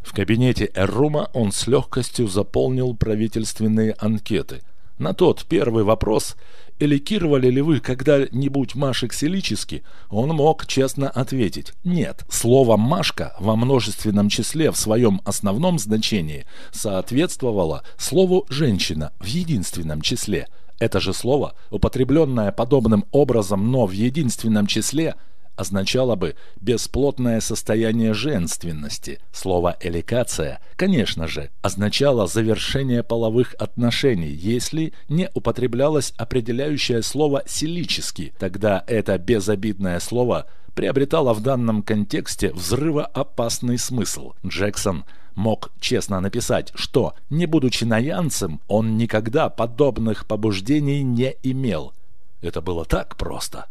В кабинете Эррума он с легкостью заполнил правительственные анкеты. На тот первый вопрос эликировали ли вы когда-нибудь Маше ксилически, он мог честно ответить «нет». Слово «машка» во множественном числе в своем основном значении соответствовало слову «женщина» в единственном числе. Это же слово, употребленное подобным образом, но в единственном числе – означало бы бесплотное состояние женственности. Слово «эликация», конечно же, означало завершение половых отношений, если не употреблялось определяющее слово «силический». Тогда это безобидное слово приобретало в данном контексте взрывоопасный смысл. Джексон мог честно написать, что, не будучи наянцем, он никогда подобных побуждений не имел. Это было так просто.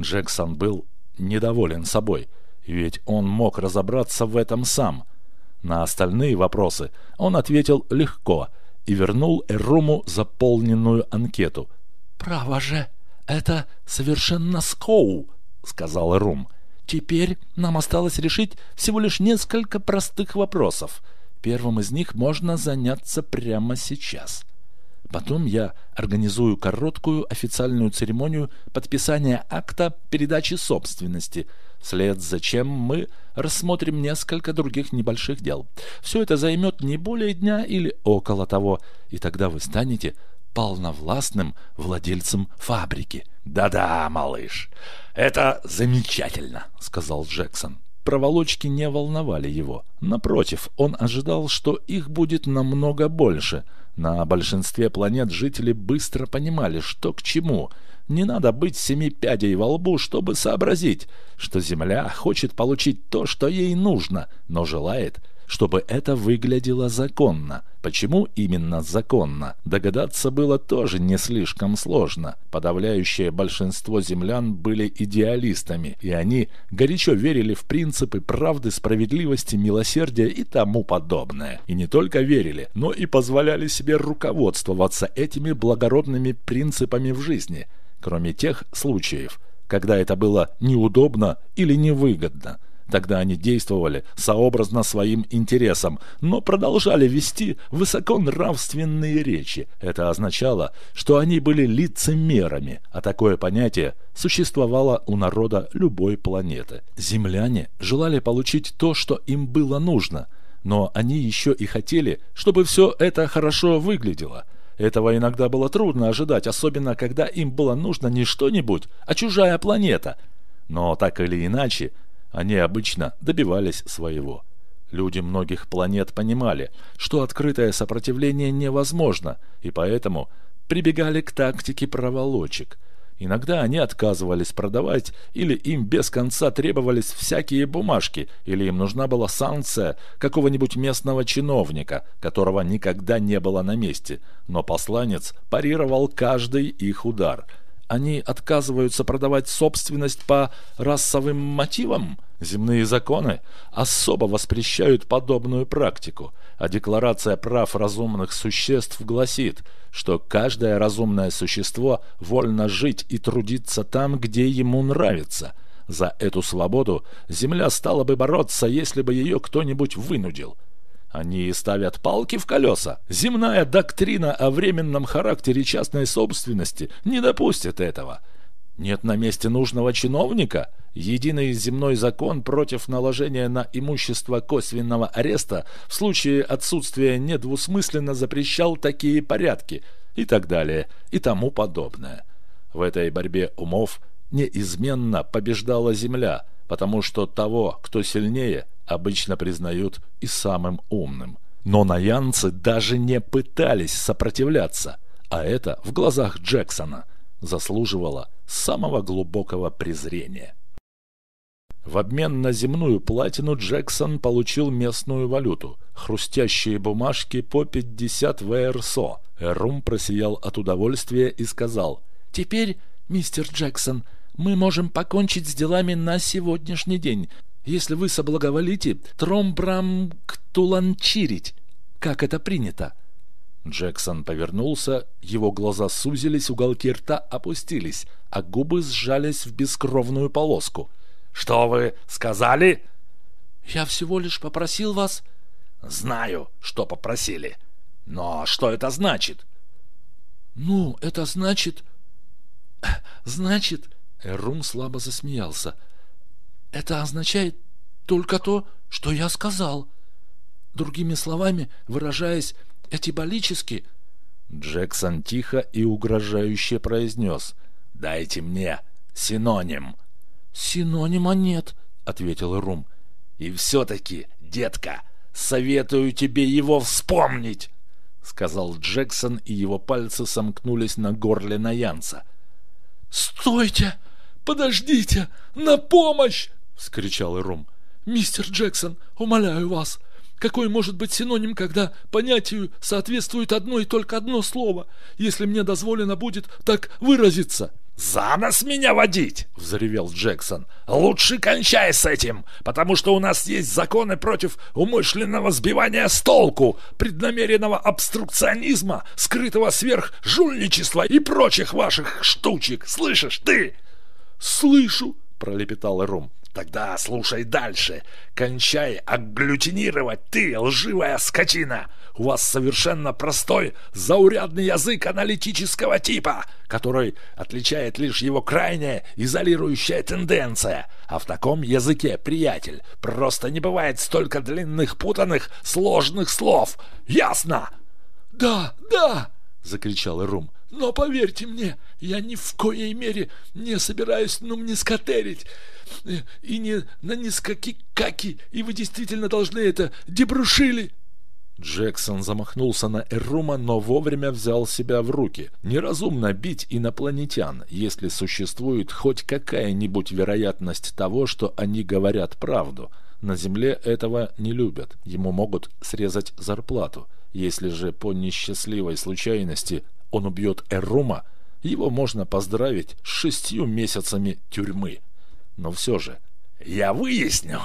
Джексон был недоволен собой, ведь он мог разобраться в этом сам. На остальные вопросы он ответил легко и вернул Эруму заполненную анкету. «Право же, это совершенно скоу», — сказал Эрум. «Теперь нам осталось решить всего лишь несколько простых вопросов. Первым из них можно заняться прямо сейчас». Потом я организую короткую официальную церемонию подписания акта передачи собственности, вслед за чем мы рассмотрим несколько других небольших дел. Все это займет не более дня или около того, и тогда вы станете полновластным владельцем фабрики. «Да-да, малыш, это замечательно», — сказал Джексон. Проволочки не волновали его. Напротив, он ожидал, что их будет намного больше — на большинстве планет жители быстро понимали, что к чему. Не надо быть семи пядей во лбу, чтобы сообразить, что Земля хочет получить то, что ей нужно, но желает – чтобы это выглядело законно. Почему именно законно? Догадаться было тоже не слишком сложно. Подавляющее большинство землян были идеалистами, и они горячо верили в принципы правды, справедливости, милосердия и тому подобное. И не только верили, но и позволяли себе руководствоваться этими благородными принципами в жизни, кроме тех случаев, когда это было неудобно или невыгодно – Тогда они действовали сообразно своим интересам, но продолжали вести высоконравственные речи. Это означало, что они были лицемерами, а такое понятие существовало у народа любой планеты. Земляне желали получить то, что им было нужно, но они еще и хотели, чтобы все это хорошо выглядело – этого иногда было трудно ожидать, особенно когда им было нужно не что-нибудь, а чужая планета. Но так или иначе, они обычно добивались своего. Люди многих планет понимали, что открытое сопротивление невозможно, и поэтому прибегали к тактике проволочек. Иногда они отказывались продавать, или им без конца требовались всякие бумажки, или им нужна была санкция какого-нибудь местного чиновника, которого никогда не было на месте, но посланец парировал каждый их удар. Они отказываются продавать собственность по расовым мотивам – Земные законы особо воспрещают подобную практику, а Декларация прав разумных существ гласит, что каждое разумное существо вольно жить и трудиться там, где ему нравится. За эту свободу Земля стала бы бороться, если бы ее кто-нибудь вынудил. Они ставят палки в колеса. Земная доктрина о временном характере частной собственности не допустит этого. Нет на месте нужного чиновника? Единый земной закон против наложения на имущество косвенного ареста в случае отсутствия недвусмысленно запрещал такие порядки и так далее и тому подобное. В этой борьбе умов неизменно побеждала земля, потому что того, кто сильнее, обычно признают и самым умным. Но наянцы даже не пытались сопротивляться, а это в глазах Джексона заслуживало самого глубокого презрения. В обмен на земную платину Джексон получил местную валюту – хрустящие бумажки по 50 ВРСО. Эрум просиял от удовольствия и сказал «Теперь, мистер Джексон, мы можем покончить с делами на сегодняшний день, если вы соблаговолите тромбрам-ктуланчирить, как это принято». Джексон повернулся, его глаза сузились, уголки рта опустились, а губы сжались в бескровную полоску. «Что вы сказали?» «Я всего лишь попросил вас...» «Знаю, что попросили. Но что это значит?» «Ну, это значит...» Значит, Эрум слабо засмеялся. Это означает только то, что я сказал. Другими словами, выражаясь этиболически, Джексон тихо и угрожающе произнес «Дайте мне синоним». «Синонима нет», — ответил Рум. «И все-таки, детка, советую тебе его вспомнить», — сказал Джексон, и его пальцы сомкнулись на горле Наянца. «Стойте! Подождите! На помощь!» — вскричал Рум. «Мистер Джексон, умоляю вас, какой может быть синоним, когда понятию соответствует одно и только одно слово, если мне дозволено будет так выразиться?» «За нас меня водить!» — взревел Джексон. «Лучше кончай с этим, потому что у нас есть законы против умышленного сбивания с толку, преднамеренного обструкционизма, скрытого сверхжульничества и прочих ваших штучек. Слышишь ты?» «Слышу!» — пролепетал Рум. Тогда слушай дальше. Кончай агглютинировать ты, лживая скотина. У вас совершенно простой, заурядный язык аналитического типа, который отличает лишь его крайняя изолирующая тенденция. А в таком языке, приятель, просто не бывает столько длинных, путанных, сложных слов. Ясно? Да, да, закричал Рум. Но поверьте мне, я ни в коей мере не собираюсь ну мне э, и не на нискаки-каки, и вы действительно должны это дебрушили. Джексон замахнулся на Эрума, но вовремя взял себя в руки. Неразумно бить инопланетян, если существует хоть какая-нибудь вероятность того, что они говорят правду. На Земле этого не любят, ему могут срезать зарплату. Если же по несчастливой случайности он убьет Эрума, его можно поздравить с шестью месяцами тюрьмы. Но все же, я выясню,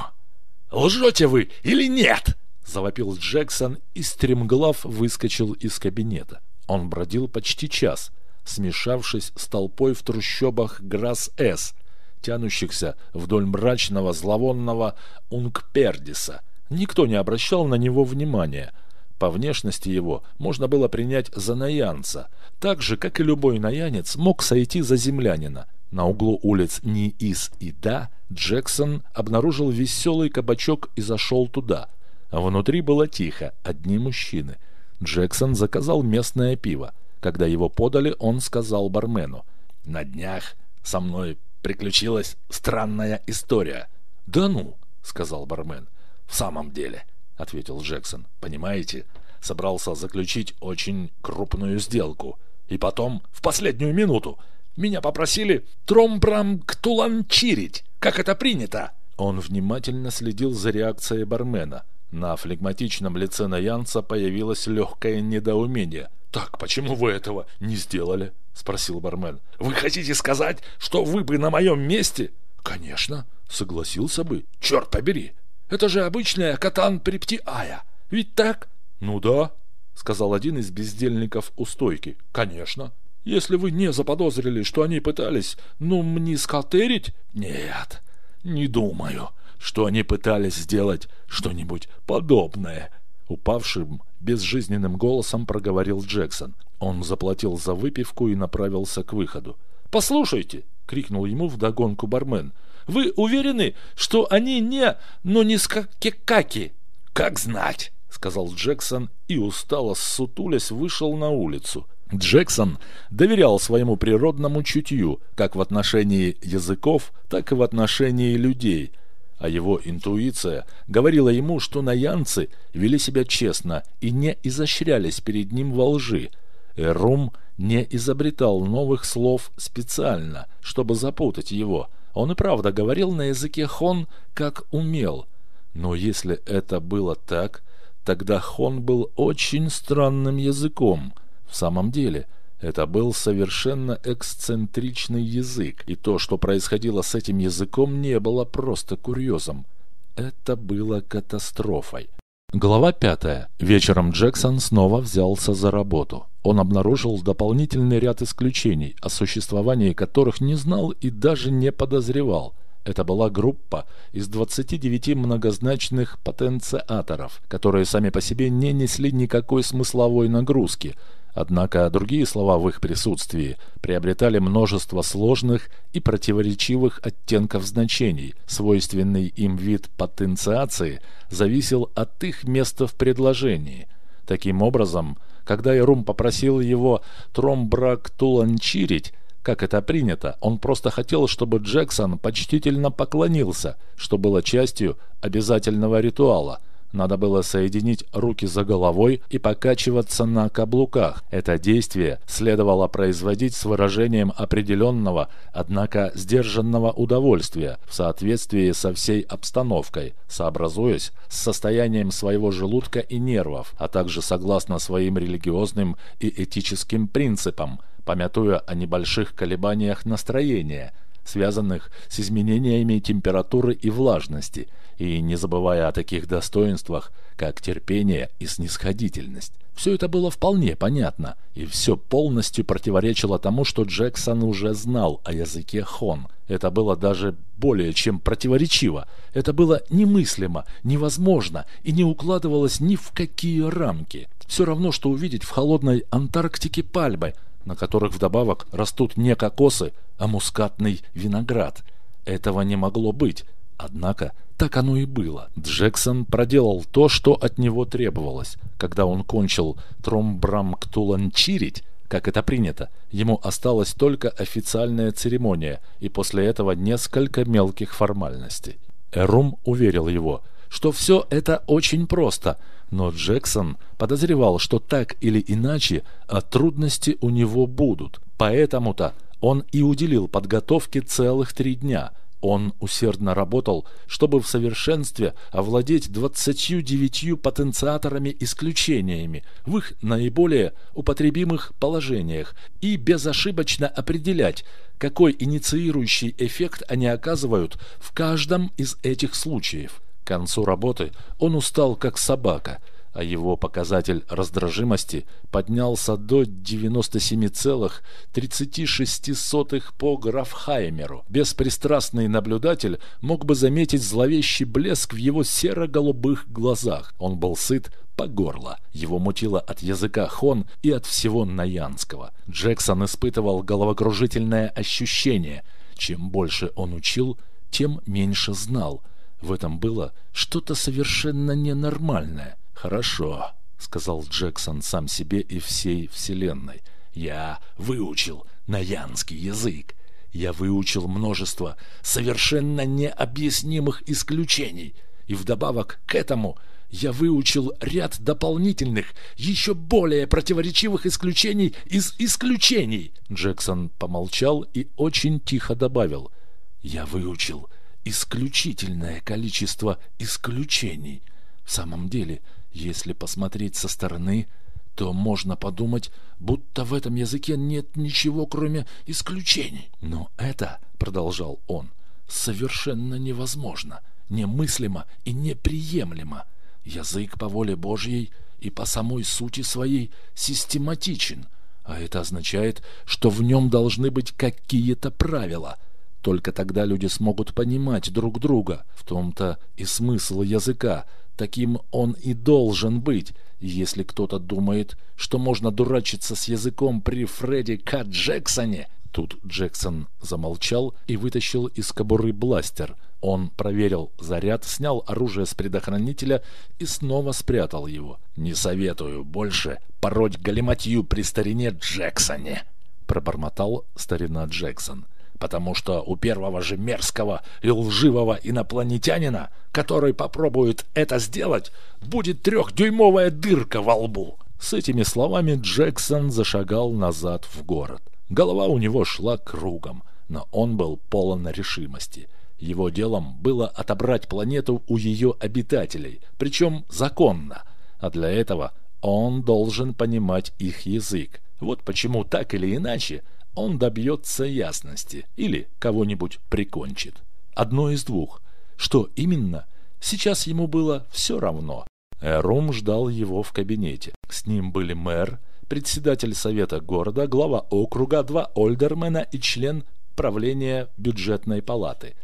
лжете вы или нет, завопил Джексон и стремглав выскочил из кабинета. Он бродил почти час, смешавшись с толпой в трущобах Грасс-С, тянущихся вдоль мрачного зловонного Унгпердиса. Никто не обращал на него внимания – по внешности его можно было принять за наянца, так же, как и любой наянец мог сойти за землянина. На углу улиц Ниис и Да Джексон обнаружил веселый кабачок и зашел туда. Внутри было тихо, одни мужчины. Джексон заказал местное пиво. Когда его подали, он сказал бармену. «На днях со мной приключилась странная история». «Да ну!» — сказал бармен. «В самом деле ответил Джексон. «Понимаете, собрался заключить очень крупную сделку. И потом, в последнюю минуту, меня попросили тромбрамктуланчирить, как это принято». Он внимательно следил за реакцией бармена. На флегматичном лице Наянца появилось легкое недоумение. «Так почему вы этого не сделали?» — спросил бармен. «Вы хотите сказать, что вы бы на моем месте?» «Конечно, согласился бы. Черт побери, это же обычная катан-приптиая. Ведь так? Ну да, сказал один из бездельников у стойки. Конечно. Если вы не заподозрили, что они пытались, ну, мне скалтерить? Нет, не думаю, что они пытались сделать что-нибудь подобное. Упавшим, безжизненным голосом проговорил Джексон. Он заплатил за выпивку и направился к выходу. «Послушайте!» — крикнул ему вдогонку бармен — вы уверены, что они не, но не скакекаки? Как знать, сказал Джексон и устало ссутулясь вышел на улицу. Джексон доверял своему природному чутью, как в отношении языков, так и в отношении людей, а его интуиция говорила ему, что наянцы вели себя честно и не изощрялись перед ним во лжи. Эрум не изобретал новых слов специально, чтобы запутать его – он и правда говорил на языке хон, как умел. Но если это было так, тогда хон был очень странным языком. В самом деле, это был совершенно эксцентричный язык, и то, что происходило с этим языком, не было просто курьезом. Это было катастрофой. Глава пятая. Вечером Джексон снова взялся за работу. Он обнаружил дополнительный ряд исключений, о существовании которых не знал и даже не подозревал. Это была группа из 29 многозначных потенциаторов, которые сами по себе не несли никакой смысловой нагрузки. Однако другие слова в их присутствии приобретали множество сложных и противоречивых оттенков значений. Свойственный им вид потенциации зависел от их места в предложении. Таким образом, когда Ирум попросил его тромбрактуланчирить, как это принято, он просто хотел, чтобы Джексон почтительно поклонился, что было частью обязательного ритуала – надо было соединить руки за головой и покачиваться на каблуках. Это действие следовало производить с выражением определенного, однако сдержанного удовольствия в соответствии со всей обстановкой, сообразуясь с состоянием своего желудка и нервов, а также согласно своим религиозным и этическим принципам, помятуя о небольших колебаниях настроения, связанных с изменениями температуры и влажности – и не забывая о таких достоинствах, как терпение и снисходительность. Все это было вполне понятно, и все полностью противоречило тому, что Джексон уже знал о языке хон. Это было даже более чем противоречиво. Это было немыслимо, невозможно и не укладывалось ни в какие рамки. Все равно, что увидеть в холодной Антарктике пальмы, на которых вдобавок растут не кокосы, а мускатный виноград. Этого не могло быть. Однако так оно и было. Джексон проделал то, что от него требовалось. Когда он кончил тромбрамктуланчирить, как это принято, ему осталась только официальная церемония и после этого несколько мелких формальностей. Эрум уверил его, что все это очень просто, но Джексон подозревал, что так или иначе а трудности у него будут. Поэтому-то он и уделил подготовке целых три дня – он усердно работал, чтобы в совершенстве овладеть 29 потенциаторами-исключениями в их наиболее употребимых положениях и безошибочно определять, какой инициирующий эффект они оказывают в каждом из этих случаев. К концу работы он устал как собака – а его показатель раздражимости поднялся до 97,36 по Графхаймеру. Беспристрастный наблюдатель мог бы заметить зловещий блеск в его серо-голубых глазах. Он был сыт по горло. Его мутило от языка хон и от всего наянского. Джексон испытывал головокружительное ощущение. Чем больше он учил, тем меньше знал. В этом было что-то совершенно ненормальное. «Хорошо», — сказал Джексон сам себе и всей вселенной. «Я выучил наянский язык. Я выучил множество совершенно необъяснимых исключений. И вдобавок к этому я выучил ряд дополнительных, еще более противоречивых исключений из исключений». Джексон помолчал и очень тихо добавил. «Я выучил исключительное количество исключений. В самом деле, если посмотреть со стороны, то можно подумать, будто в этом языке нет ничего, кроме исключений. Но это, продолжал он, совершенно невозможно, немыслимо и неприемлемо. Язык по воле Божьей и по самой сути своей систематичен, а это означает, что в нем должны быть какие-то правила. Только тогда люди смогут понимать друг друга. В том-то и смысл языка – Таким он и должен быть. Если кто-то думает, что можно дурачиться с языком при Фредди К. Джексоне... Тут Джексон замолчал и вытащил из кобуры бластер. Он проверил заряд, снял оружие с предохранителя и снова спрятал его. «Не советую больше пороть галиматью при старине Джексоне», — пробормотал старина Джексон потому что у первого же мерзкого и лживого инопланетянина, который попробует это сделать, будет трехдюймовая дырка во лбу. С этими словами Джексон зашагал назад в город. Голова у него шла кругом, но он был полон решимости. Его делом было отобрать планету у ее обитателей, причем законно, а для этого он должен понимать их язык. Вот почему так или иначе он добьется ясности или кого-нибудь прикончит. Одно из двух. Что именно? Сейчас ему было все равно. Эрум ждал его в кабинете. С ним были мэр, председатель совета города, глава округа, два ольдермена и член правления бюджетной палаты.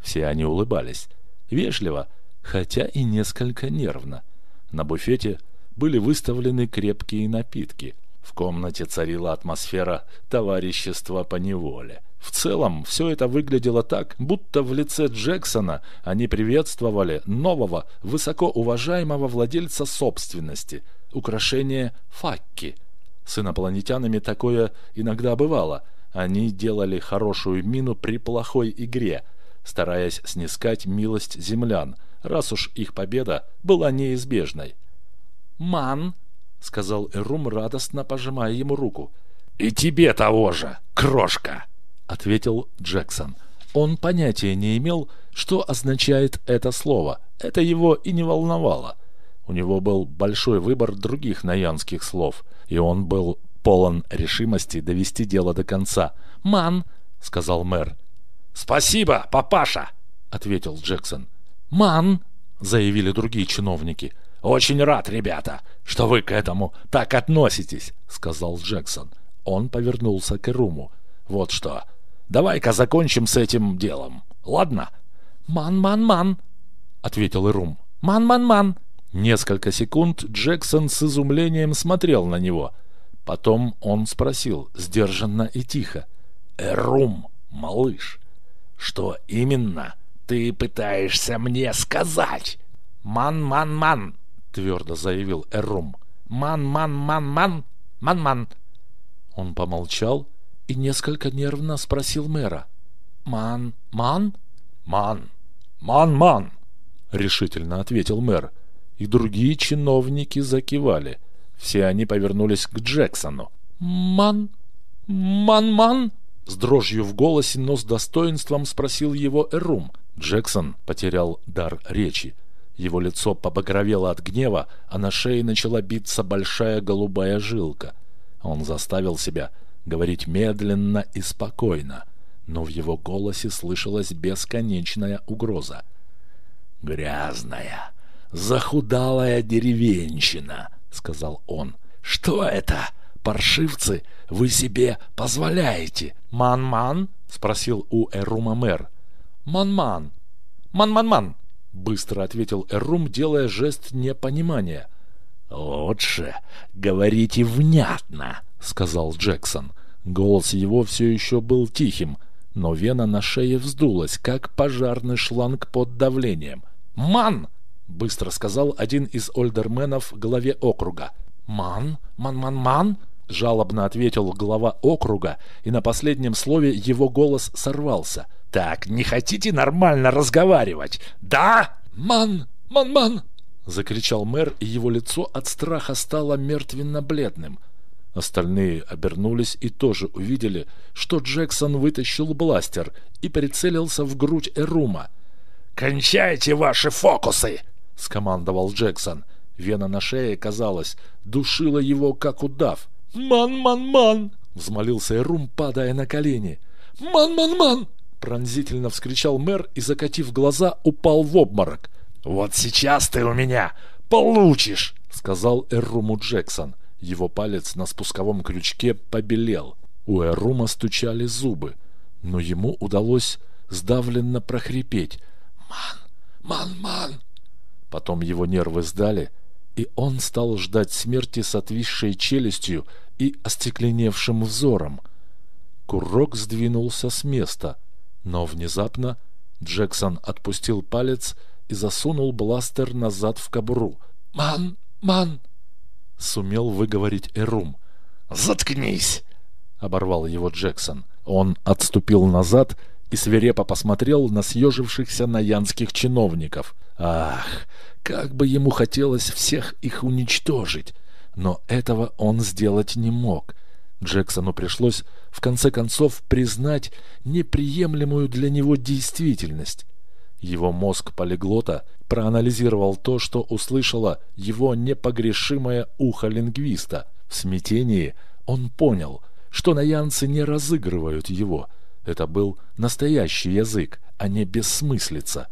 Все они улыбались. Вежливо, хотя и несколько нервно. На буфете были выставлены крепкие напитки – В комнате царила атмосфера товарищества по неволе. В целом, все это выглядело так, будто в лице Джексона они приветствовали нового, высокоуважаемого владельца собственности, украшение Факки. С инопланетянами такое иногда бывало. Они делали хорошую мину при плохой игре, стараясь снискать милость землян, раз уж их победа была неизбежной. «Ман!» — сказал Эрум, радостно пожимая ему руку. «И тебе того же, крошка!» — ответил Джексон. Он понятия не имел, что означает это слово. Это его и не волновало. У него был большой выбор других наянских слов, и он был полон решимости довести дело до конца. «Ман!» — сказал мэр. «Спасибо, папаша!» — ответил Джексон. «Ман!» — заявили другие чиновники. «Очень рад, ребята, что вы к этому так относитесь», — сказал Джексон. Он повернулся к Эруму. «Вот что, давай-ка закончим с этим делом, ладно?» «Ман-ман-ман», — ответил Эрум. «Ман-ман-ман». Несколько секунд Джексон с изумлением смотрел на него. Потом он спросил, сдержанно и тихо. «Эрум, малыш, что именно ты пытаешься мне сказать?» «Ман-ман-ман», — твердо заявил Эрум. «Ман-ман-ман-ман! Ман-ман!» Он помолчал и несколько нервно спросил мэра. «Ман-ман?» «Ман! Ман-ман!» — решительно ответил мэр. И другие чиновники закивали. Все они повернулись к Джексону. «Ман? Ман-ман?» С дрожью в голосе, но с достоинством спросил его Эрум. Джексон потерял дар речи. Его лицо побагровело от гнева, а на шее начала биться большая голубая жилка. Он заставил себя говорить медленно и спокойно, но в его голосе слышалась бесконечная угроза. «Грязная, захудалая деревенщина», — сказал он. «Что это, паршивцы, вы себе позволяете?» «Ман-ман?» — спросил у Эрума мэр. «Ман-ман! Ман-ман-ман!» — быстро ответил Эрум, делая жест непонимания. «Лучше говорите внятно», — сказал Джексон. Голос его все еще был тихим, но вена на шее вздулась, как пожарный шланг под давлением. «Ман!» — быстро сказал один из ольдерменов главе округа. «Ман? Ман-ман-ман?» — жалобно ответил глава округа, и на последнем слове его голос сорвался — так, не хотите нормально разговаривать? Да? Ман! Ман-ман! Закричал мэр, и его лицо от страха стало мертвенно-бледным. Остальные обернулись и тоже увидели, что Джексон вытащил бластер и прицелился в грудь Эрума. «Кончайте ваши фокусы!» — скомандовал Джексон. Вена на шее, казалось, душила его, как удав. «Ман-ман-ман!» — взмолился Эрум, падая на колени. «Ман-ман-ман!» Пронзительно вскричал мэр и, закатив глаза, упал в обморок. «Вот сейчас ты у меня получишь!» Сказал Эрруму Джексон. Его палец на спусковом крючке побелел. У Эрума стучали зубы, но ему удалось сдавленно прохрипеть. «Ман! Ман! Ман!» Потом его нервы сдали, и он стал ждать смерти с отвисшей челюстью и остекленевшим взором. Курок сдвинулся с места — но внезапно Джексон отпустил палец и засунул бластер назад в кобуру. «Ман! Ман!» — сумел выговорить Эрум. «Заткнись!» — оборвал его Джексон. Он отступил назад и свирепо посмотрел на съежившихся наянских чиновников. Ах, как бы ему хотелось всех их уничтожить! Но этого он сделать не мог — Джексону пришлось в конце концов признать неприемлемую для него действительность. Его мозг полиглота проанализировал то, что услышало его непогрешимое ухо лингвиста. В смятении он понял, что наянцы не разыгрывают его. Это был настоящий язык, а не бессмыслица.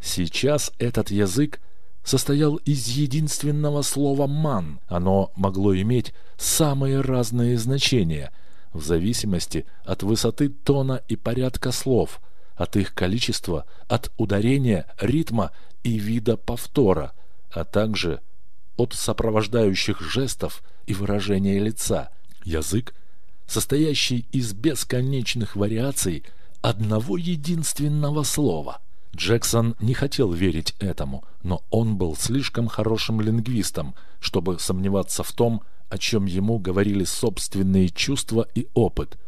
Сейчас этот язык состоял из единственного слова «ман». Оно могло иметь самые разные значения в зависимости от высоты тона и порядка слов, от их количества, от ударения, ритма и вида повтора, а также от сопровождающих жестов и выражения лица. язык, состоящий из бесконечных вариаций одного единственного слова. Джексон не хотел верить этому, но он был слишком хорошим лингвистом, чтобы сомневаться в том, о чем ему говорили собственные чувства и опыт.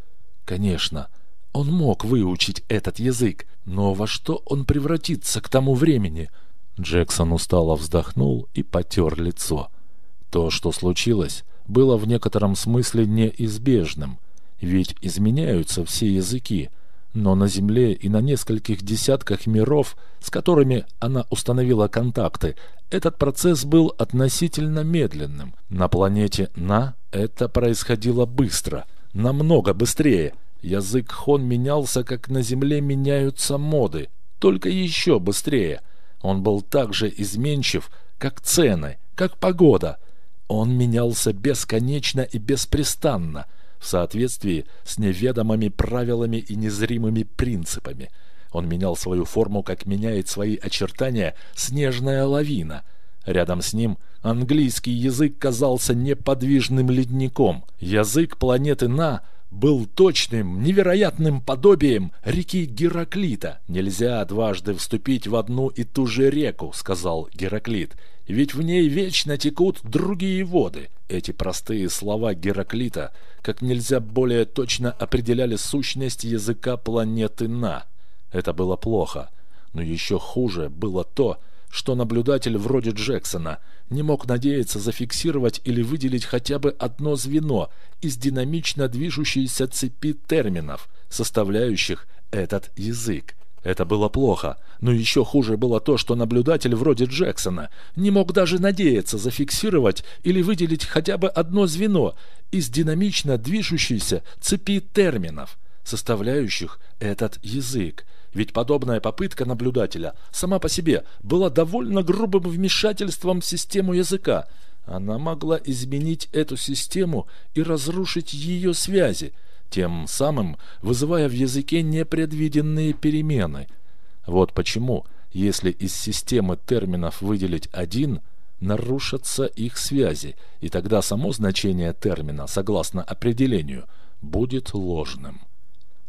Конечно, он мог выучить этот язык, но во что он превратится к тому времени? Джексон устало вздохнул и потер лицо. То, что случилось, было в некотором смысле неизбежным, ведь изменяются все языки, но на Земле и на нескольких десятках миров, с которыми она установила контакты, этот процесс был относительно медленным. На планете На это происходило быстро, намного быстрее. Язык хон менялся, как на Земле меняются моды, только еще быстрее. Он был так же изменчив, как цены, как погода – он менялся бесконечно и беспрестанно, в соответствии с неведомыми правилами и незримыми принципами. Он менял свою форму, как меняет свои очертания снежная лавина. Рядом с ним английский язык казался неподвижным ледником. Язык планеты На был точным, невероятным подобием реки Гераклита. «Нельзя дважды вступить в одну и ту же реку», — сказал Гераклит ведь в ней вечно текут другие воды. Эти простые слова Гераклита как нельзя более точно определяли сущность языка планеты На. Это было плохо, но еще хуже было то, что наблюдатель вроде Джексона не мог надеяться зафиксировать или выделить хотя бы одно звено из динамично движущейся цепи терминов, составляющих этот язык. Это было плохо, но еще хуже было то, что наблюдатель вроде Джексона не мог даже надеяться зафиксировать или выделить хотя бы одно звено из динамично движущейся цепи терминов, составляющих этот язык. Ведь подобная попытка наблюдателя сама по себе была довольно грубым вмешательством в систему языка. Она могла изменить эту систему и разрушить ее связи, тем самым вызывая в языке непредвиденные перемены. Вот почему, если из системы терминов выделить один, нарушатся их связи, и тогда само значение термина, согласно определению, будет ложным.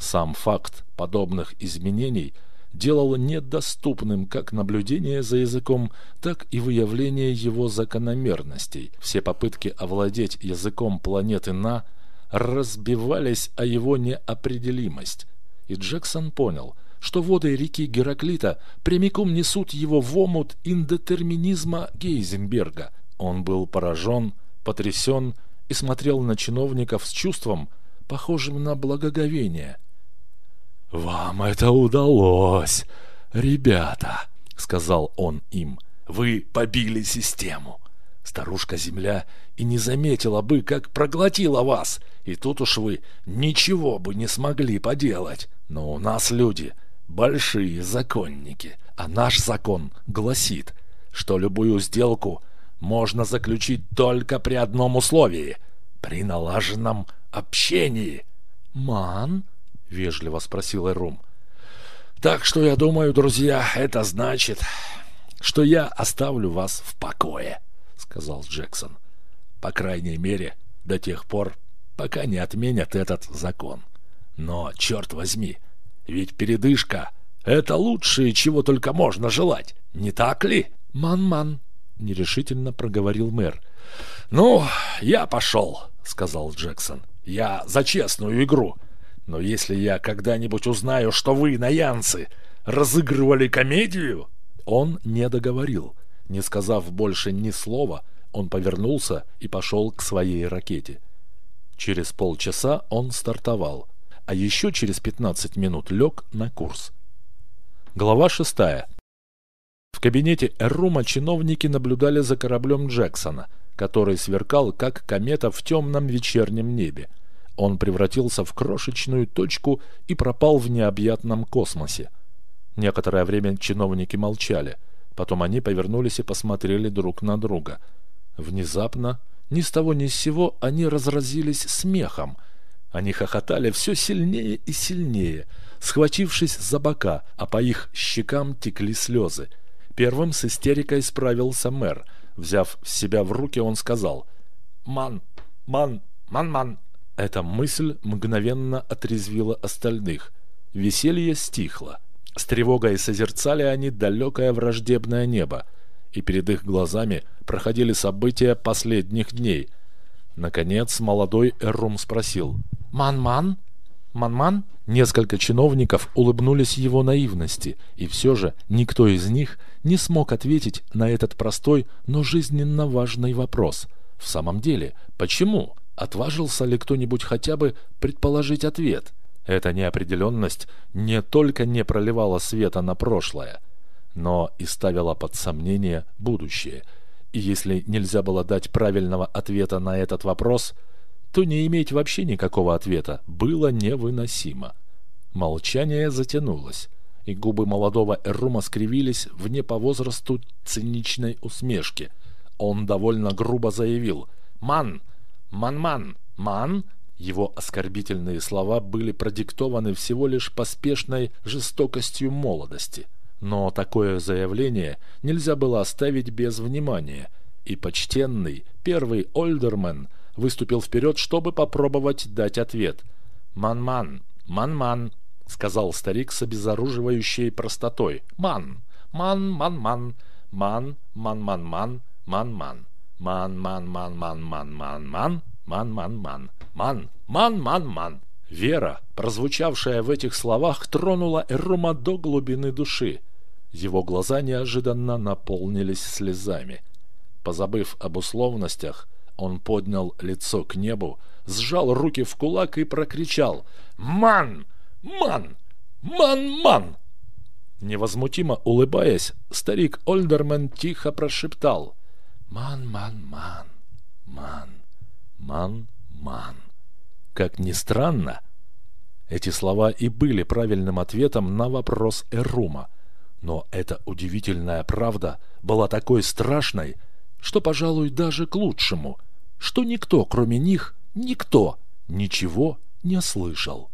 Сам факт подобных изменений делал недоступным как наблюдение за языком, так и выявление его закономерностей. Все попытки овладеть языком планеты На – разбивались о его неопределимость. И Джексон понял, что воды реки Гераклита прямиком несут его в омут индетерминизма Гейзенберга. Он был поражен, потрясен и смотрел на чиновников с чувством, похожим на благоговение. «Вам это удалось, ребята!» — сказал он им. «Вы побили систему. Старушка-Земля и не заметила бы, как проглотила вас, и тут уж вы ничего бы не смогли поделать. Но у нас люди большие законники, а наш закон гласит, что любую сделку можно заключить только при одном условии — при налаженном общении. «Ман?» — вежливо спросил Эрум. «Так что, я думаю, друзья, это значит, что я оставлю вас в покое» сказал Джексон. По крайней мере, до тех пор, пока не отменят этот закон. Но, черт возьми, ведь передышка — это лучшее, чего только можно желать, не так ли? Ман-ман, — нерешительно проговорил мэр. «Ну, я пошел», — сказал Джексон. «Я за честную игру. Но если я когда-нибудь узнаю, что вы, наянцы, разыгрывали комедию...» Он не договорил. Не сказав больше ни слова, он повернулся и пошел к своей ракете. Через полчаса он стартовал, а еще через 15 минут лег на курс. Глава шестая. В кабинете Эррума чиновники наблюдали за кораблем Джексона, который сверкал, как комета в темном вечернем небе. Он превратился в крошечную точку и пропал в необъятном космосе. Некоторое время чиновники молчали – Потом они повернулись и посмотрели друг на друга. Внезапно, ни с того ни с сего, они разразились смехом. Они хохотали все сильнее и сильнее, схватившись за бока, а по их щекам текли слезы. Первым с истерикой справился мэр. Взяв себя в руки, он сказал «Ман, ман, ман-ман». Эта мысль мгновенно отрезвила остальных. Веселье стихло. С тревогой созерцали они далекое враждебное небо, и перед их глазами проходили события последних дней. Наконец молодой Эррум спросил «Ман-ман? Ман-ман?» Несколько чиновников улыбнулись его наивности, и все же никто из них не смог ответить на этот простой, но жизненно важный вопрос. В самом деле, почему? Отважился ли кто-нибудь хотя бы предположить ответ? Эта неопределенность не только не проливала света на прошлое, но и ставила под сомнение будущее. И если нельзя было дать правильного ответа на этот вопрос, то не иметь вообще никакого ответа было невыносимо. Молчание затянулось, и губы молодого Эрума скривились в не по возрасту циничной усмешке. Он довольно грубо заявил «Ман! Ман-ман! Ман!» Его оскорбительные слова были продиктованы всего лишь поспешной жестокостью молодости. Но такое заявление нельзя было оставить без внимания, и почтенный первый Ольдермен выступил вперед, чтобы попробовать дать ответ. «Ман-ман! Ман-ман!» сказал старик с обезоруживающей простотой. «Ман! Ман-ман-ман! Ман-ман-ман-ман! Ман-ман! Ман-ман-ман-ман-ман-ман-ман! Ман-ман-ман! Ман! Ман-ман-ман!» Вера, прозвучавшая в этих словах, тронула Эрума до глубины души. Его глаза неожиданно наполнились слезами. Позабыв об условностях, он поднял лицо к небу, сжал руки в кулак и прокричал «Ман! «Ман! Ман-ман!» Невозмутимо улыбаясь, старик Ольдерман тихо прошептал «Ман-ман-ман! Ман! Ман-ман!» Как ни странно, эти слова и были правильным ответом на вопрос Эрума. Но эта удивительная правда была такой страшной, что, пожалуй, даже к лучшему, что никто, кроме них, никто, ничего не слышал.